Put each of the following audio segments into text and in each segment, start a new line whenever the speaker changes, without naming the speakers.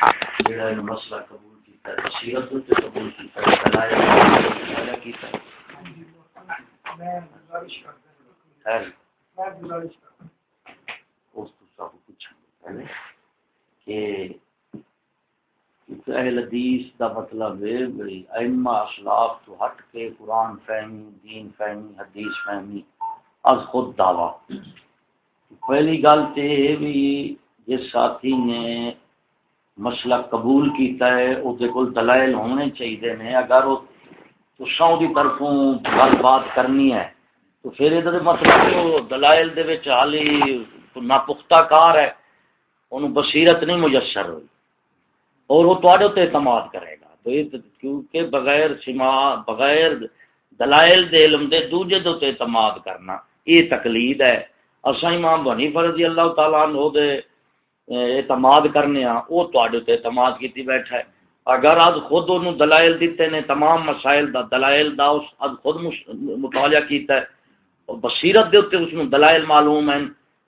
جڑا مسئلہ قبول کیتا ہے، بصیرت تے قبول کیتا ہے دلائل کیتا ہے میں گزارش کرتا ہوں میں گزارش کرتا ہوں اس تو سب کچھ پہلے کہ اہل حدیث دا مطلب ہے بھئی ائمہ اسلاف تو ہٹ کے قرآن فہمی، دین فہمی، حدیث فہمی، از خود دعوی۔ پہلی گل تے بھی جس ساتھی نے مسئلہ قبول کیتا ہے او دے کول دلائل ہونے چاہیے نے۔ اگر وہ تساں دی طرفوں گل بات کرنی ہے، تو پھر یہ مطلب وہ دلائل دے وچ حالی ناپختہ کار ہے۔ انہوں بصیرت نہیں میسر ہوئی۔ اور وہ تے اعتماد کرے گا۔ تو یہ کیونکہ بغیر سما، بغیر دلائل دے علم دے دوجے دے اعتماد کرنا، یہ تقلید ہے۔ اساں امام بنی فرضی اللہ تعالیٰ عنہ دے اعتماد کرنے ہاں وہ تے اعتماد کیتی بیٹھا ہے اگر آج خود انہوں دلائل دیتے نے تمام مسائل دا دلائل دا اس آج خود مطالعہ کیتا ہے بصیرت دے اس میں دلائل معلوم ہیں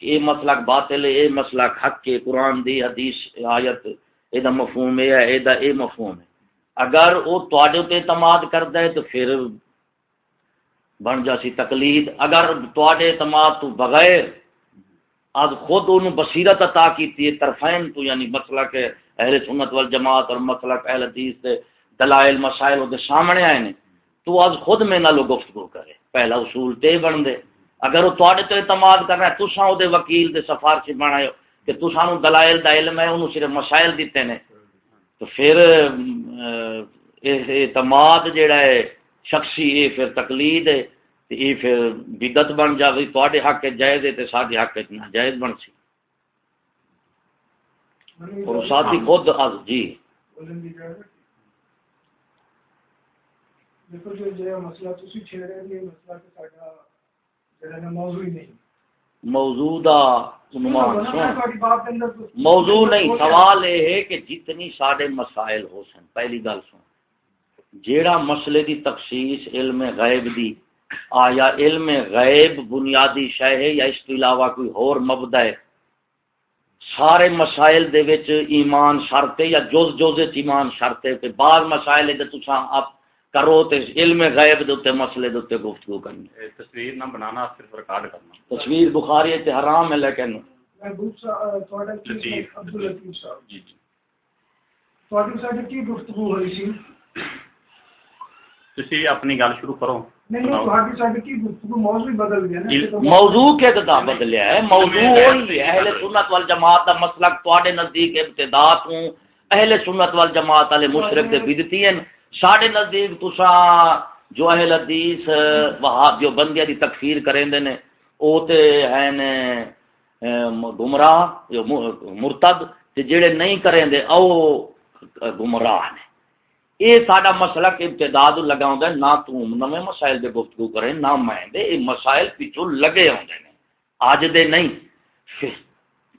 کہ یہ مسلک باطل ہے یہ مسلک حق کے قرآن دی حدیث آیت یہ مفہوم یہ ہے یہ یہ مفہوم ہے اگر وہ تے اعتماد کرتا ہے تو پھر بن جاسی تقلید اگر تے اعتماد تو بغیر آج خود ان بصیرت عطا کی طرفین تو یعنی مسئلہ کہ اہل سنت والجماعت اور مسئلہ اہل حدیث سے دلائل، مسائل وہ سامنے آئے نے تو آج خود میں نہ گفتگو کرے پہلا اصول تے بن دے۔ اگر وہ تے اعتماد کرنا ہے تساں وہ وکیل دے سفارش بنائے کہ تو سانو دلائل دا علم ہے، انہوں صرف مسائل دیتے نے۔ تو پھر اعتماد جیڑا ہے، شخصی یہ پھر تقلید ہے۔ یہ پھر بدت بن جائے تے حق جائز ہے تو سارے حق نہ جائز بن سی۔ اور ساتھی خود از جی۔ دیکھو جو مسئلہ تسی چھیڑ رہے ہیں مسئلہ کہ ساڈا جڑا موضوع ہی نہیں۔ موجودہ موضوع نہیں سوال یہ ہے کہ جتنی سارے مسائل ہو سن پہلی گل سن۔ جیڑا مسئلے دی تخصیص علم غیب دی آیا علم غیب بنیادی شہ ہے یا اس کے علاوہ کوئی اور مبدا ہے؟ سارے مسائل دے وچ ایمان شرط ہے یا جز جز ایمان شرط ہے کہ بعض مسائل تے تساں اپ کرو تے علم غیب دے تے مسئلے دے تے گفتگو کرنی تصویر نہ بنانا صرف ریکارڈ کرنا۔ تصویر بخاری تے حرام ہے لیکن اپنی گل شروع کرو۔ موضوع کے کدا بدلیا ہے موضوع ہے اہل سنت والجماعت دا مسلک تواڈے نزدیک ابتدا تو اہل سنت والجماعت والے مشرک دے بدتی ہیں ساڈے نزدیک تسا جو اہل حدیث وہاں جو بندیاں دی تکفیر کریں دے نے او تے ہیں نے گمراہ جو مرتد تے جڑے نہیں کریں دے او گمراہ نے۔ اے ساڈا مسئلہ کہ ابتداد لگا ہوندا ہے، نہ تو نویں مسائل دے گفتگو کریں، نہ میں دے مسائل پیچھے لگے ہوندے نے اج دے نہیں،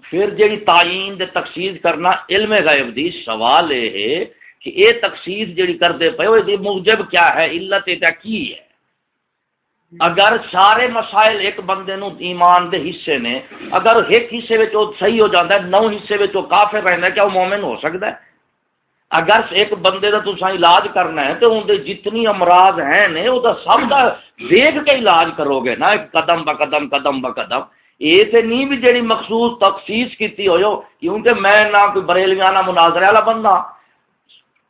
پھر جڑی تعین دے تخصیص کرنا علم غیب دی، سوال اے ہے کہ یہ تخصیص جڑی کرتے پے یہ موجب کیا ہے؟ علت کی ہے؟ اگر سارے مسائل ایک بندے نو ایمان دے حصے نے، اگر ایک حصے صحیح ہو جاتا ہے، نو حصے میں کافر رہنا ہے، کیا وہ مومن ہو سکتا ہے؟ اگر ایک بندے کا تصا علاج کرنا ہے تو اندر جتنی امراض ہیں نے وہ سب کا دیکھ کے علاج کرو گے نا قدم ب قدم قدم ب قدم۔ یہ تو نہیں بھی جی مخصوص تخصیص کی ہو کیونکہ میں نہ کوئی بریلویانہ مناظرے والا بندہ۔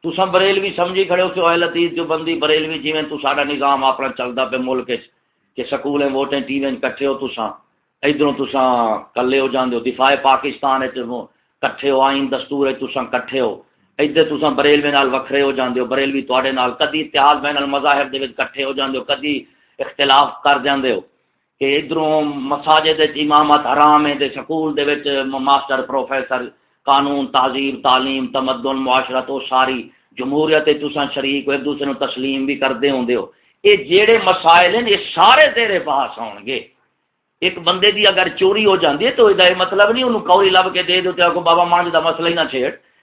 تسا بریلوی سمجھی کھڑے ہو کہ اہل حدیث جو بندی بریلوی جی تو سارا نظام اپنا چلتا پہ ملک کہ سکول ووٹیں، ٹی وی کٹھے ہو تسا ادھر تسا کلے ہو جاندے ہو، دفاع پاکستان کٹھے ہو، آئین دستور ہے تسا کٹھے ہو۔ ادھر تسا بریلوی نال وکھرے ہو جاندے ہو بریلوی تے نال کدی اتحاد بین المذاہب دے کٹھے ہو جاندے ہو کدی اختلاف کر جاندے ہو کہ ادھروں مساجد امامت حرام ہے سکول دے ماسٹر پروفیسر قانون تہذیب تعلیم تمدن معاشرت وہ ساری جمہوریت تسان شریک ایک دوسرے نو تسلیم بھی کرتے ہوں ہو یہ جہے مسائل ہیں یہ سارے تیرے پاس آن گے ایک بندے دی اگر چوری ہو جاتی ہے تو یہ مطلب نہیں انہوں کوئی لب کے دے دو تو بابا مانج دا مسئلہ ہی نہ چھیڑ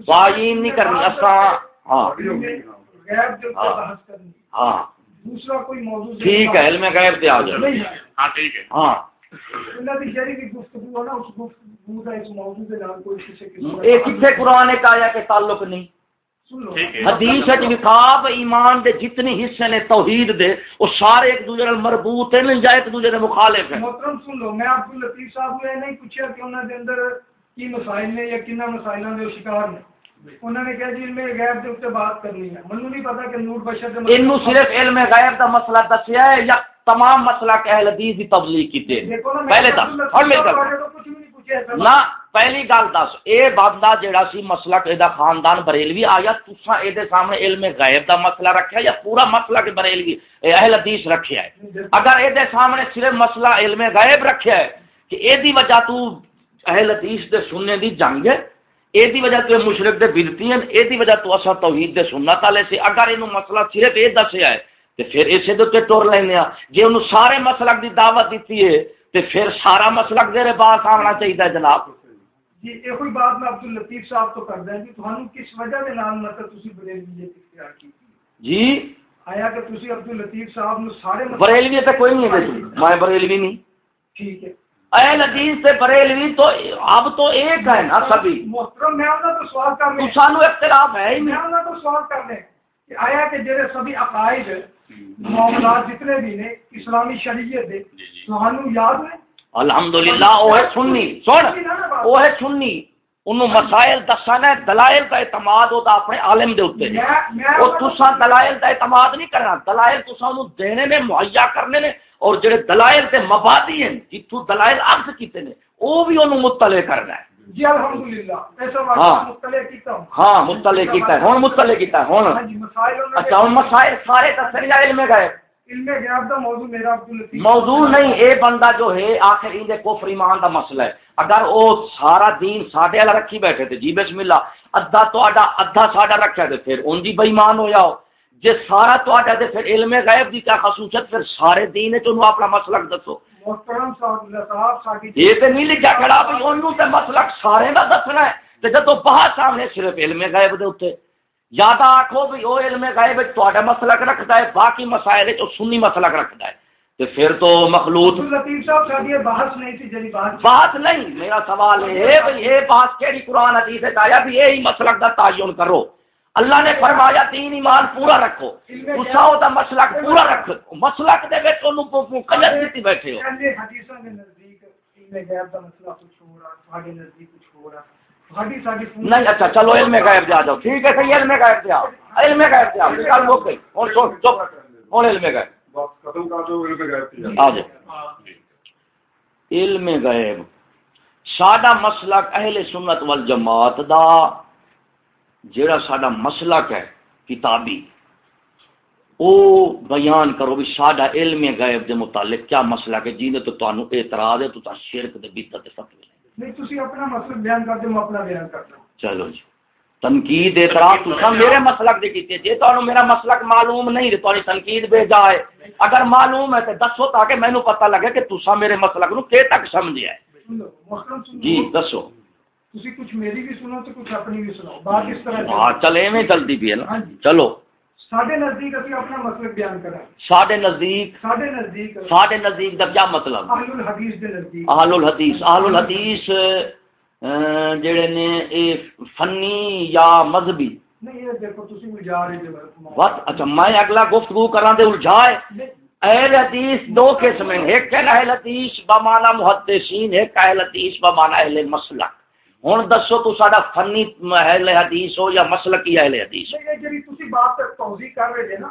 زائین نہیں
کرنی اصا
ہاں۔ ہاں۔
دوسرا کوئی موضوع
ٹھیک ہے علم غیب پہ آ
جائے۔
ہاں
ٹھیک ہے۔
ہاں۔ قرآن تعلق نہیں؟ حدیث ہے ایمان دے جتنے حصے نے توحید دے وہ سارے ایک دوسرے مربوط ہیں ایک دوسرے مخالف ہیں۔
محترم سن لو۔ میں عبد صاحب نے نہیں پوچھا کہ انہاں دے اندر کی مسائل نے یا کنہ مسائلوں کے شکار نے انہوں نے کہا جی علم غیب کے اوپر بات کرنی ہے۔ منو نہیں پتا کہ نور بشر دے
اینو صرف علم غیب دا مسئلہ دسیا ہے یا تمام مسئلہ کہ اہل حدیث دی تبلیغ
نا میں
پہلے دس
ایسا
نہ پہلی گل دس۔ اے بندہ جیڑا سی مسئلہ کہ دا خاندان بریلوی آیا تساں اے دے سامنے علم غیب دا مسئلہ رکھیا یا پورا مسئلہ کہ بریلوی اہل حدیث رکھیا ہے؟ اگر اے دے سامنے صرف مسئلہ علم غیب رکھیا ہے کہ اے دی وجہ تو اہل حدیث دے سننے دی جنگ ہے۔ اے دی وجہ تو مشرک دے بدتی ہیں۔ اے دی وجہ تو اسا توحید دے سنت والے سے۔ اگر اینو مسئلہ صرف اے دسیا ہے تے پھر اسے دے تے ٹر لینے ہاں۔ جے سارے مسلک دی دعوت دیتی ہے تے پھر سارا مسلک دے پاس آنا چاہیے جناب۔
جی یہ کوئی بات میں عبد الطیف صاحب تو کر دیں کہ تھانوں کس وجہ کے نام مطلب تسی بریلوی اختیار کی؟
جی۔
آیا کہ تسی عبد الطیف صاحب نو سارے
بریلوی تے کوئی نہیں ہے میں بریلوی نہیں۔
ٹھیک ہے۔
اہل حدیث سے بریلوی تو اب تو ایک ہے نا سبھی۔
محترم میں انہوں تو سوال کر لیں
سانو اختلاف ہے ہی
میں
نہیں
انہوں تو سوال کر لیں کہ آیا کہ جڑے سبھی عقائد معاملات جتنے بھی نے اسلامی شریعت دے
جی جی۔
تھانوں یاد ہے
الحمدللہ وہ ہے سننی سن وہ ہے سننی انہوں مسائل دسانا ہے دلائل کا اعتماد ہوتا اپنے عالم دے
میں میں
اور تسا دلائل کا اعتماد نہیں کرنا۔ دلائل تسا انہوں دینے نے مہیا کرنے نے۔ اور جڑے دلائل تے مبادی ہیں جتھوں دلائل عرض کیتے نے وہ بھی انہوں مطلع کرنا ہے۔
جی الحمدللہ۔
ہاں۔ ہاں مطلع کیتا ہے۔ ہن مطلع کیتا ہے۔
ہاں
ہن
جی
اچھا ہن مسائل سارے دسن یا علم گئے۔
موضوع
نہیں اے بندہ جو ہے آخر ان دے کفر ایمان دا مسئلہ ہے۔ اگر او سارا دین ساڈے والا رکھی بیٹھے تے جی بسم اللہ ادھا تہاڈا ادھا ساڈا رکھیا تے پھر ان دی بے ایمان ہو جاؤ۔ جے سارا تہاڈا تے پھر علم غیب دی کیا خصوصیت پھر سارے دین وچ انہوں اپنا مسلک دسو۔
محترم صاحب صاحب
یہ تے نہیں لکھا کھڑا بھی انہوں تے مسلک سارے دا دسنا ہے۔ تے جدوں بہت سامنے صرف علم غیب دے اوتے۔ یا تو آکھو بھی او علم غیب وچ تہاڈا مسلک رکھدا ہے باقی مسائل وچ او سنی مسلک رکھدا ہے۔ تے پھر تو مخلوط
بحث نہیں بات
نہیں میرا سوال ہے یہ بات کیڑی قرآن حدیث آیا بھی یہی مسلک دا تعین کرو۔ اللہ نے فرمایا تین ایمان پورا رکھو۔ تساں دا مسلک پورا رکھو مسلک دے وچ اونوں مقید کیتی بیٹھے ہو۔
حدیثاں دے نزدیک غیب دا مسئلہ کچھ ہو رہا تھوڑے نزدیک کچھ ہو رہا۔
نہیں اچھا چلو علم غیب جا جاؤ۔ ٹھیک ہے صحیح علم غیب آؤ علم غیب آؤ گل ہو گئی۔ اور سن چپ۔ ہن علم غیب۔
کر علم غیب
ساڈا مسلک اہل سنت والجماعت دا جیڑا ساڈا مسلک ہے کتابی۔ او بیان کرو بھی ساڈا علم غیب دے متعلق کیا مسلک ہے جینے تو تانوں اعتراض ہے تو تا شرک دے بدعت فتوی لے۔
نہیں تسی اپنا مسئلہ بیان کرتے میں اپنا بیان کرتا ہوں
چلو جی۔ تنقید اعتراض تو میرے مسلک دے کیتے جے تانوں میرا مسلک معلوم نہیں تے تانی تنقید بھیجا ہے۔ اگر معلوم ہے تے دسو تاکہ مینوں پتہ لگے کہ تساں میرے مسلک نو کہ تک سمجھیا ہے۔ جی دسو۔
تسی کچھ میری بھی سنو تو کچھ اپنی بھی سناؤ بات اس طرح
ہاں چل ایویں ہے نا۔
ہاں جی۔
چلو۔
ساڈے نزدیک اسی اپنا مسئلہ بیان کرا
ساڈے نزدیک
ساڈے نزدیک
ساڈے نزدیک دا کیا مطلب۔
اہل الحدیث دے نزدیک۔
اہل الحدیث اہل الحدیث جڑے نے اے فنی یا مذہبی بس اچھا میں اگلا گفتگو کراں دے الجھائے اہل حدیث دو قسم ہیں ایک ہے اہل حدیث بمانا محدثین ایک اہل حدیث بمانا اہل مسلک ہن دسو تو ساڈا فنی اہل حدیث ہو یا مسلکی اہل حدیث ہو
جڑی تسی بات توضیح کر رہے جے نا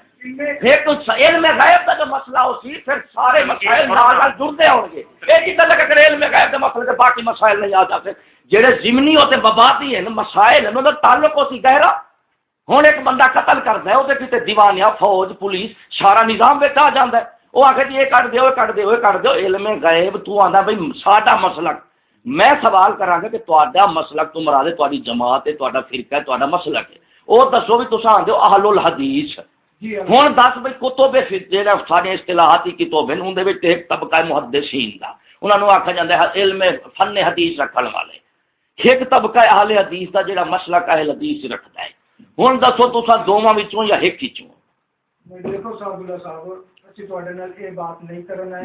پھر تو علم غیب کا جو مسئلہ ہو سی پھر سارے مسائل نال جڑتے ہوں گے۔ ایک علم غیب کے مسئلے سے باقی مسائل نہیں ضمنی ہوتے بباتی ہیں مسائل ہیں مطلب تعلق ہوتی گہرا۔ ہوں ایک بندہ قتل کرتا ہے وہ کتنے دیوانیا فوج پولیس سارا نظام بچ آ جاتا ہے۔ وہ آخر جی یہ کٹ دو کٹ دو کٹ دو علم غیب تو آتا بھائی ساڈا مسلک۔ میں سوال کرا گا کہ تا مسلک تو مراد ہے تاری جماعت ہے تا فرقہ ہے تا مسلک ہے۔ وہ دسو بھی تصا آدھے اہل الحدیث۔
جی،
ہوں دس بھائی کتوبے جہاں سارے اصطلاحاتی کتب ہیں اندر ایک طبقہ ہے محدثین کا انہوں نے آخیا جاتا ہے علم فن حدیث رکھنے والے۔ ایک طبقہ اہل حدیث کا جہاں مسئلہ اہل حدیث رکھتا ہے۔ ہوں دسو تصا دونوں یا ایک
ہی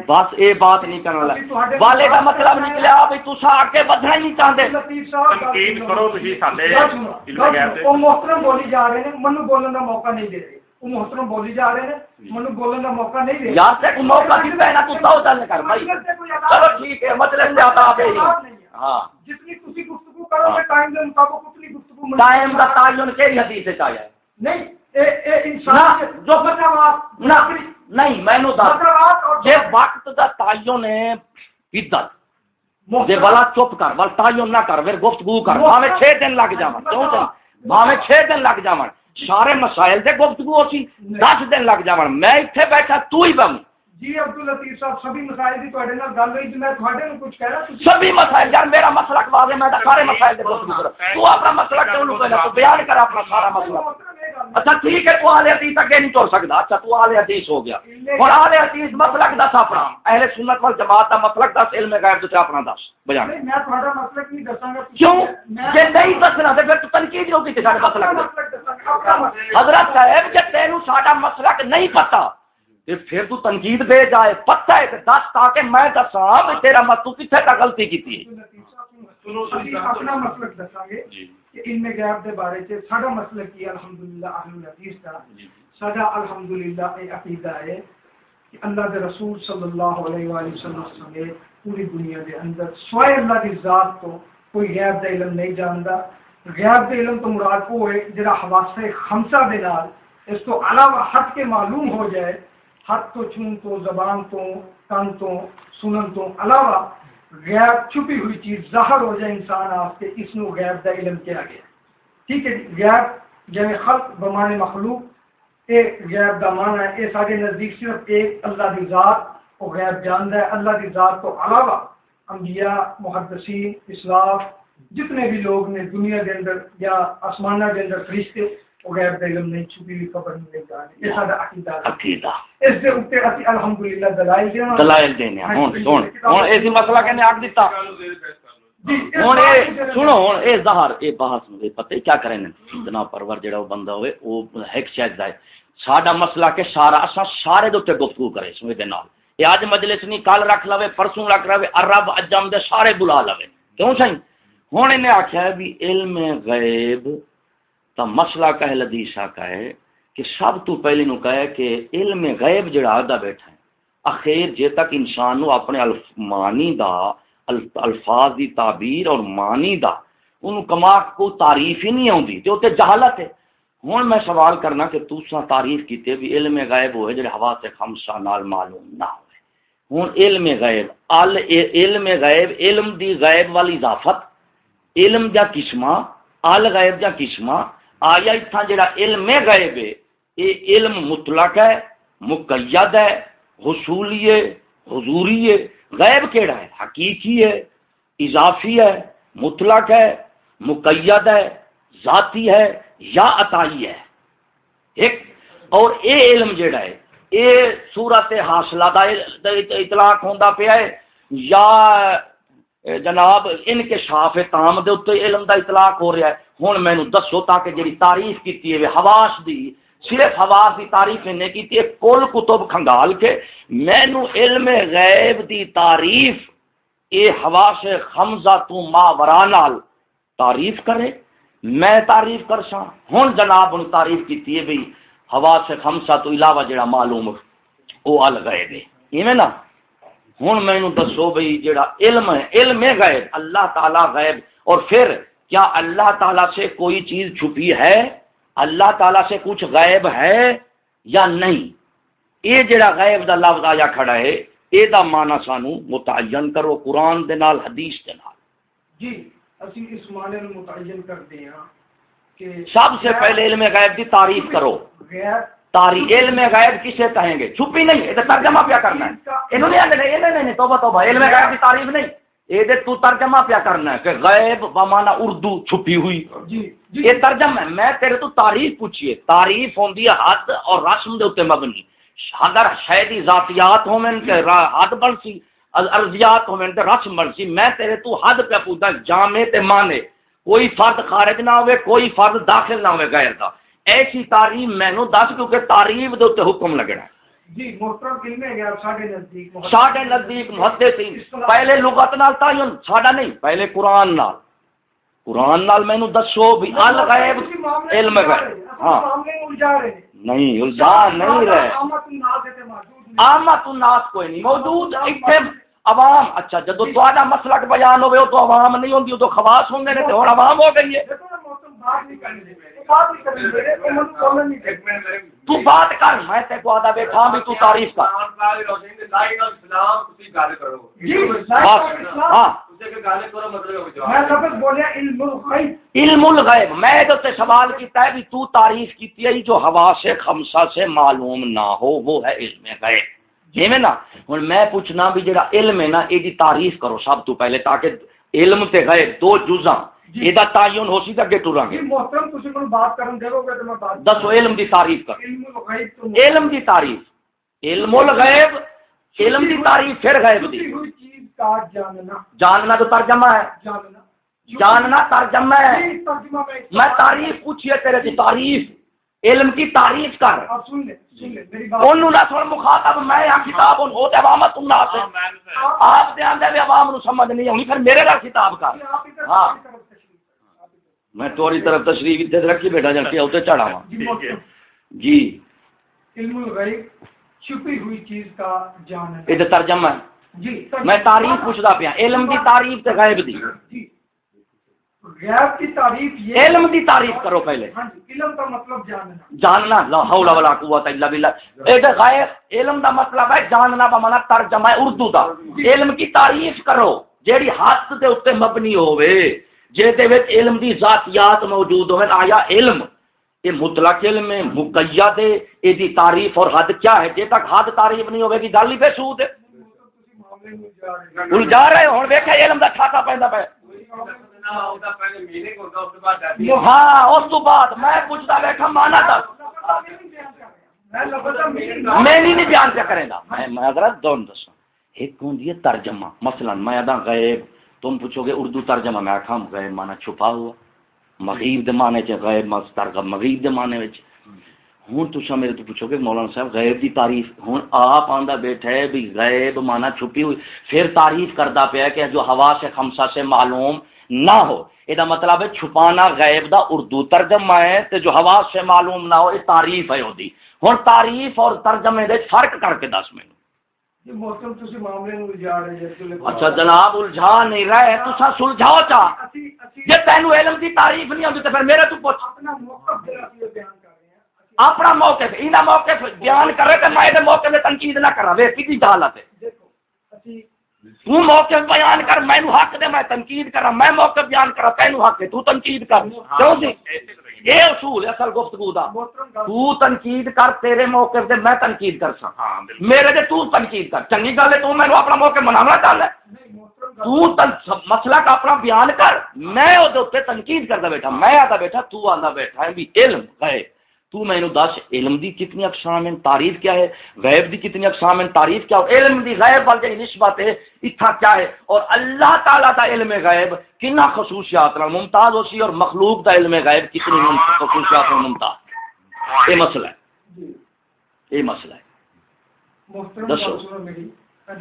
بس یہ بات نہیں کرنا والے کا مطلب نکلا بھائی تسا اگے بدھنا ہی نہیں چاہتے
محترم بولی جا رہے ہیں منو بولنے کا موقع نہیں دے رہے۔ محترم بولی جا رہے ہیں بولنے کا موقع نہیں دے
یار سے موقع چل کر بھائی چلو ٹھیک ہے سے ہاں
جتنی تسی گفتگو کرو گے ٹائم مطابق اتنی گفتگو
ٹائم کا تعین حدیث سے چاہیے
نہیں اے اے انسان
جو نہیں میں نو دس وقت دا تعین ہے چپ کر تعین نہ کر پھر گفتگو کر بھاویں 6 دن لگ جا کیوں بھاویں 6 دن لگ جا سارے مسائل سے گفتگو سی، دس دن لگ جاون۔ میں ایتھے بیٹھا، تو ہی بم۔
جی عبد اللطیف صاحب سبھی مسائل کی تواڈے نال گل ہوئی میں تواڈے نوں کچھ کہہ رہا تسی
سبھی مسائل یار میرا مسلک واضح میں سارے مسائل تے گفتگو کر تو اپنا مسلک تو بیان کر اپنا سارا مسلک اچھا ٹھیک ہے تو حدیث تک نہیں سکتا اچھا تو حدیث ہو گیا۔ اور حدیث مسلک دس اپنا۔ اہل سنت وال جماعت کا مسلک دس علم غیب اپنا دس۔
نہیں میں تواڈا مسلک نہیں دساں گا؟ تسی-
کیوں جے نہیں دسنا تے پھر تنقید کی سارے مسلک حضرت صاحب جے تینوں ساڈا مسلک نہیں پتا پھر تو تنقید دے جائے پتہ ہے کہ دس تاکہ میں دسا بھی تیرا مت تو کتنے تا غلطی کیتی ہے
اپنا مسلک دساں
گے
جی۔ کہ ان میں دے بارے سے ساڈا مسلک کی الحمدللہ اہل حدیث دا
ساڈا
الحمدللہ اے عقیدہ ہے کہ اللہ دے رسول صلی اللہ علیہ والہ وسلم سمیت پوری دنیا دے اندر سوائے اللہ دی ذات تو کوئی غیب دا علم نہیں جاندا۔ غیب دا علم تو مراد وہ ہے جڑا حواسے خمسہ دے اس تو علاوہ حد کے معلوم ہو جائے ہاتھ تو چھون تو زبان تو کن تو سنن تو علاوہ غیب چھپی ہوئی چیز ظاہر ہو جائے انسان آستے اس نو غیب دا علم کیا گیا۔ ٹھیک ہے جی، غیب جمع خلق بمان مخلوق، اے غیب دا معنی ہے، اے سارے نزدیک صرف ایک، اللہ دی ذات کو غیب جاندا ہے۔ اللہ دی ذات تو علاوہ انبیاء، محدثین، اسلاف، جتنے بھی لوگ نے دنیا کے اندر یا آسمانہ کے اندر فرشتے علم نہیں چھپی ہوئی خبر نہیں یہ سارا عقیدہ
عقیدہ۔
اس دے اوپر اسی الحمدللہ دلائل دینا
دلائل دینے۔ ہن سن۔ ہن مسئلہ کہنے آگ دیتا۔
جی اس
ہوں
بات
یہ
سے-
سنو ہوں یہ ظاہر یہ بحث مجھے پتہ ہے کیا کریں جناب پرور جڑا وہ بندہ ہوئے وہ ایک شاید ہے۔ ساڈا مسئلہ کہ سارا اسا سارے دے گفتگو کرے سویں دے نال۔ یہ اج مجلس نہیں کل رکھ لوے پرسوں رکھ لوے عرب اجم دے سارے بلا لوے۔ کیوں سہی؟ ہوں ہے بھی علم غیب تا مسئلہ کہ حدیثہ کا ہے کہ سب تو پہلے نو کہے کہ علم غیب جڑا آدھا بیٹھا ہے۔ اخیر جے تک انسان نو اپنے الف، معنی دا، الف- الفاظ دی تعبیر اور معنی دا انہوں کما کو تعریف ہی نہیں آتی تے اتنے جہالت ہے۔ ہوں میں سوال کرنا کہ تسا تعریف کیتے بھی علم غیب ہوئے جڑے ہوا سے خمسہ نال معلوم نہ ہوئے۔ ہوں علم غیب، ال، علم غیب، علم دی غیب والی اضافت، علم جا قسمہ، ال غیب جا قسمہ آیا اتھا جڑا علم غیب ہے یہ علم مطلق ہے، مقید ہے، حصولی ہے، حضوری ہے غیب کیڑا ہے؟ حقیقی ہے، اضافی ہے، مطلق ہے، مقید ہے، ذاتی ہے یا عطائی ہے؟ ایک، اور اے علم جڑا ہے، اے صورت حاصلہ دا اطلاق ہوندا پیا ہے، یا جناب، ان کے شاف تام دے اتنے علم دا اطلاق ہو رہا ہے۔ ہن مینوں دسو تاکہ جڑی تعریف کیتی ہے حواس دی، صرف حواس دی تعریف نے کیتی ہے کل کتب کھنگال کے مینوں علم غیب دی تعریف، اے حواس خمزہ تو ما نال تعریف کرے۔ میں تعریف کر سا ہوں جناب نے تعریف کی ہے بھئی ہوا سے خمسہ تو علاوہ جڑا معلوم، وہ ال گئے ایویں نا؟ ہوں مینو دسو بھائی جڑا علم ہے علم ہے غیب اللہ تعالیٰ غیب۔ اور پھر کیا اللہ تعالیٰ سے کوئی چیز چھپی ہے؟ اللہ تعالیٰ سے کچھ غیب ہے یا نہیں؟ یہ جڑا غیب دا لفظ آیا کھڑا ہے یہ دا معنی سانو متعین کرو قرآن دے نال حدیث دے نال۔
جی اسی اس معنی متعین کرتے ہیں کہ
سب سے پہلے علم غیب دی تعریف کرو۔
غیر
تاری علم غیب کسے کہیں گے؟ چھپی نہیں یہ ترجمہ پیا کرنا ہے۔ انہوں نے نہیں نہیں نہیں توبہ توبہ علم غیب کی تعریف نہیں۔ یہ دے تو ترجمہ پیا کرنا ہے کہ غیب بمانا اردو چھپی ہوئی۔
جی جی۔
یہ ترجمہ ہے میں تیرے تو تعریف پوچھیے۔ تعریف ہوندی ہے حد اور رسم دے اوتے مبنی۔ اگر شہدی ذاتیات ہومن کہ حد بن سی ارضیات ہومن تے رسم بن سی میں تیرے تو حد پہ پوچھدا جامع تے مانے کوئی فرد خارج نہ ہوئے کوئی فرد داخل نہ ہوئے غیر دا۔ ایسی تعریف مینو دس کیونکہ تعریف دے اوتے حکم لگنا ہے۔
جی محترم ساڈے نزدیک
ساڈے نزدیک پہلے لغت نال تعین ساڈا نہیں پہلے قرآن نال۔ قرآن نال مینو دسو بھی الغیب
اسی معاملے
علم
میں
غیب ہاں۔
میں۔
نہیں الزام نہیں رہے۔
آمد الناس تے
کوئی نہیں۔ موجود اتنے عوام اچھا جدو تھوڑا مسلک بیان ہوئے تو عوام نہیں ہوندی وہ تو خواص ہوں گے تو عوام ہو گئی ہے۔ تو بات کر میں تے کو آدھا بیٹھا بھی تو تعریف کر۔
جی
بس۔ ہاں۔
میں لفظ بولیا علم الغیب۔
علم الغیب۔ میں تو تے سوال کیتا ہے بھی تو تعریف کیتی ہے جو ہوا سے خمسہ سے معلوم نہ ہو وہ ہے علم غیب۔ جی۔ میں نا ہن میں پوچھنا بھی جڑا علم ہے نا یہ تعریف کرو سب تو پہلے تاکہ علم تے غیب دو جزاں۔ یہ تعین ہو سی تے اگے ٹراں
جی
گے
محترم تسی کوئی بات کرن دے گے تو میں بات
دسو علم دی تعریف کر۔
علم الغیب تو
علم دی تعریف۔ علم الغیب علم دی تعریف پھر غیب دی۔
چھپی ہوئی چیز کا جاننا۔
جاننا تو ترجمہ ہے۔
جاننا۔
جاننا ترجمہ ہے۔
جی، میں
تعریف پوچھیے تیرے کی تعریف۔ علم کی تعریف کر۔ انہوں نہ سن مخاطب میں یا کتاب ان ہوتے عوامت اللہ سے آپ دے آندے بھی عوام نو سمجھ نہیں ہونی پھر میرے گھر کتاب کر۔ ہاں
آپ کی طرف تشریف ہے، آپ کی طرف۔
میں توری طرف تشریف اتنے رکھی بیٹھا جل کے اوتے چڑھا ہوا
جی۔
جی
علم الغیب چھپی ہوئی چیز کا جاننا
یہ ترجمہ ہے۔
جی
میں تعریف پوچھتا پیا علم دی تعریف تے غیب دی۔
جی۔ غیب کی تعریف یہ
علم دی تعریف کرو پہلے۔
ہاں جی علم کا مطلب جاننا۔
جاننا لا حول ولا قوت الا بالله اے غیر علم دا مطلب ہے جاننا ترجمہ ہے اردو دا۔ علم کی تعریف کرو جیڑی حد دے اوتے مبنی ہوے جے دے وچ علم دی ذاتیات موجود ہوے آیا علم؟ یہ مطلق علم ہے مقید ہے اے دی تعریف اور حد کیا ہے؟ جے تک حد تعریف نہیں ہوے گی، گل ہی بے سود ہے۔ الجا رہے ہن ویکھے علم دا ٹھاکا پیندا پے۔ ہاں اس تو بعد میں پوچھدا بیٹھا مانا دس۔
میں
نہیں بیان کیا کریں گا میں میں دون دسوں ایک ہوندی ترجمہ۔ مثلا میں ادا غیب۔ تم پوچھو گے اردو ترجمہ میں آکھاں غیب مانا چھپا ہوا۔ مغیب دے معنی چ غیب مستر کا مغیب دے معنی وچ۔ ہوں تسا میرے تو پوچھو گے مولانا صاحب غیب دی تعریف ہوں آپ آندا بیٹھا ہے بھی غیب مانا چھپی ہوئی، پھر تعریف کردا پیا کہ جو ہوا سے خمسہ سے معلوم نہ ہو۔ یہ مطلب ہے چھپانا غیب دا اردو ترجمہ ہے تے جو ہوا سے معلوم نہ ہو، یہ تعریف ہے اودی۔ ہن تعریف اور ترجمے دے فرق کر کے دس مینوں۔ اچھا جناب الجھا نہیں رہے تسا سلجھاؤ چا۔
اسی
جے تینو علم دی تعریف نہیں ہوندی تے پھر میرے تو پوچھ۔
اپنا موقف
اینا موقف بیان کرے تے میں دے موقف تے تنقید نہ کرا وے کیدی جہالت ہے۔ تو موقف بیان کر مینوں حق دے میں تنقید کرا میں موقف بیان کرا تینو حق ہے تو تنقید کر۔ کیوں جی؟ یہ اصول ہے اصل گفتگو دا۔ تو تنقید کر تیرے موقف دے میں تنقید کر سا
ہاں
میرے دے تو تنقید کر۔ چنگی گل ہے تو مینوں اپنا موقف منانا چاہتا ہے۔ تو تن مسئلہ کا اپنا بیان کر۔ میں وہ تنقید کرتا بیٹھا میں آتا بیٹھا تو آتا بیٹھا ہے بھی علم ہے تو میں نے دس علم دی کتنی اقسام ہیں تعریف کیا ہے غیب دی کتنی اقسام ہیں تعریف کیا ہے علم دی غیب وال جی نسبت ہے اتھا کیا ہے؟ اور اللہ تعالیٰ دا علم غیب کنا خصوصیات نال ممتاز ہو سی اور مخلوق دا علم غیب کتنی خصوصیات نال ممتاز۔ یہ مسئلہ ہے۔ یہ مسئلہ ہے۔ دسو۔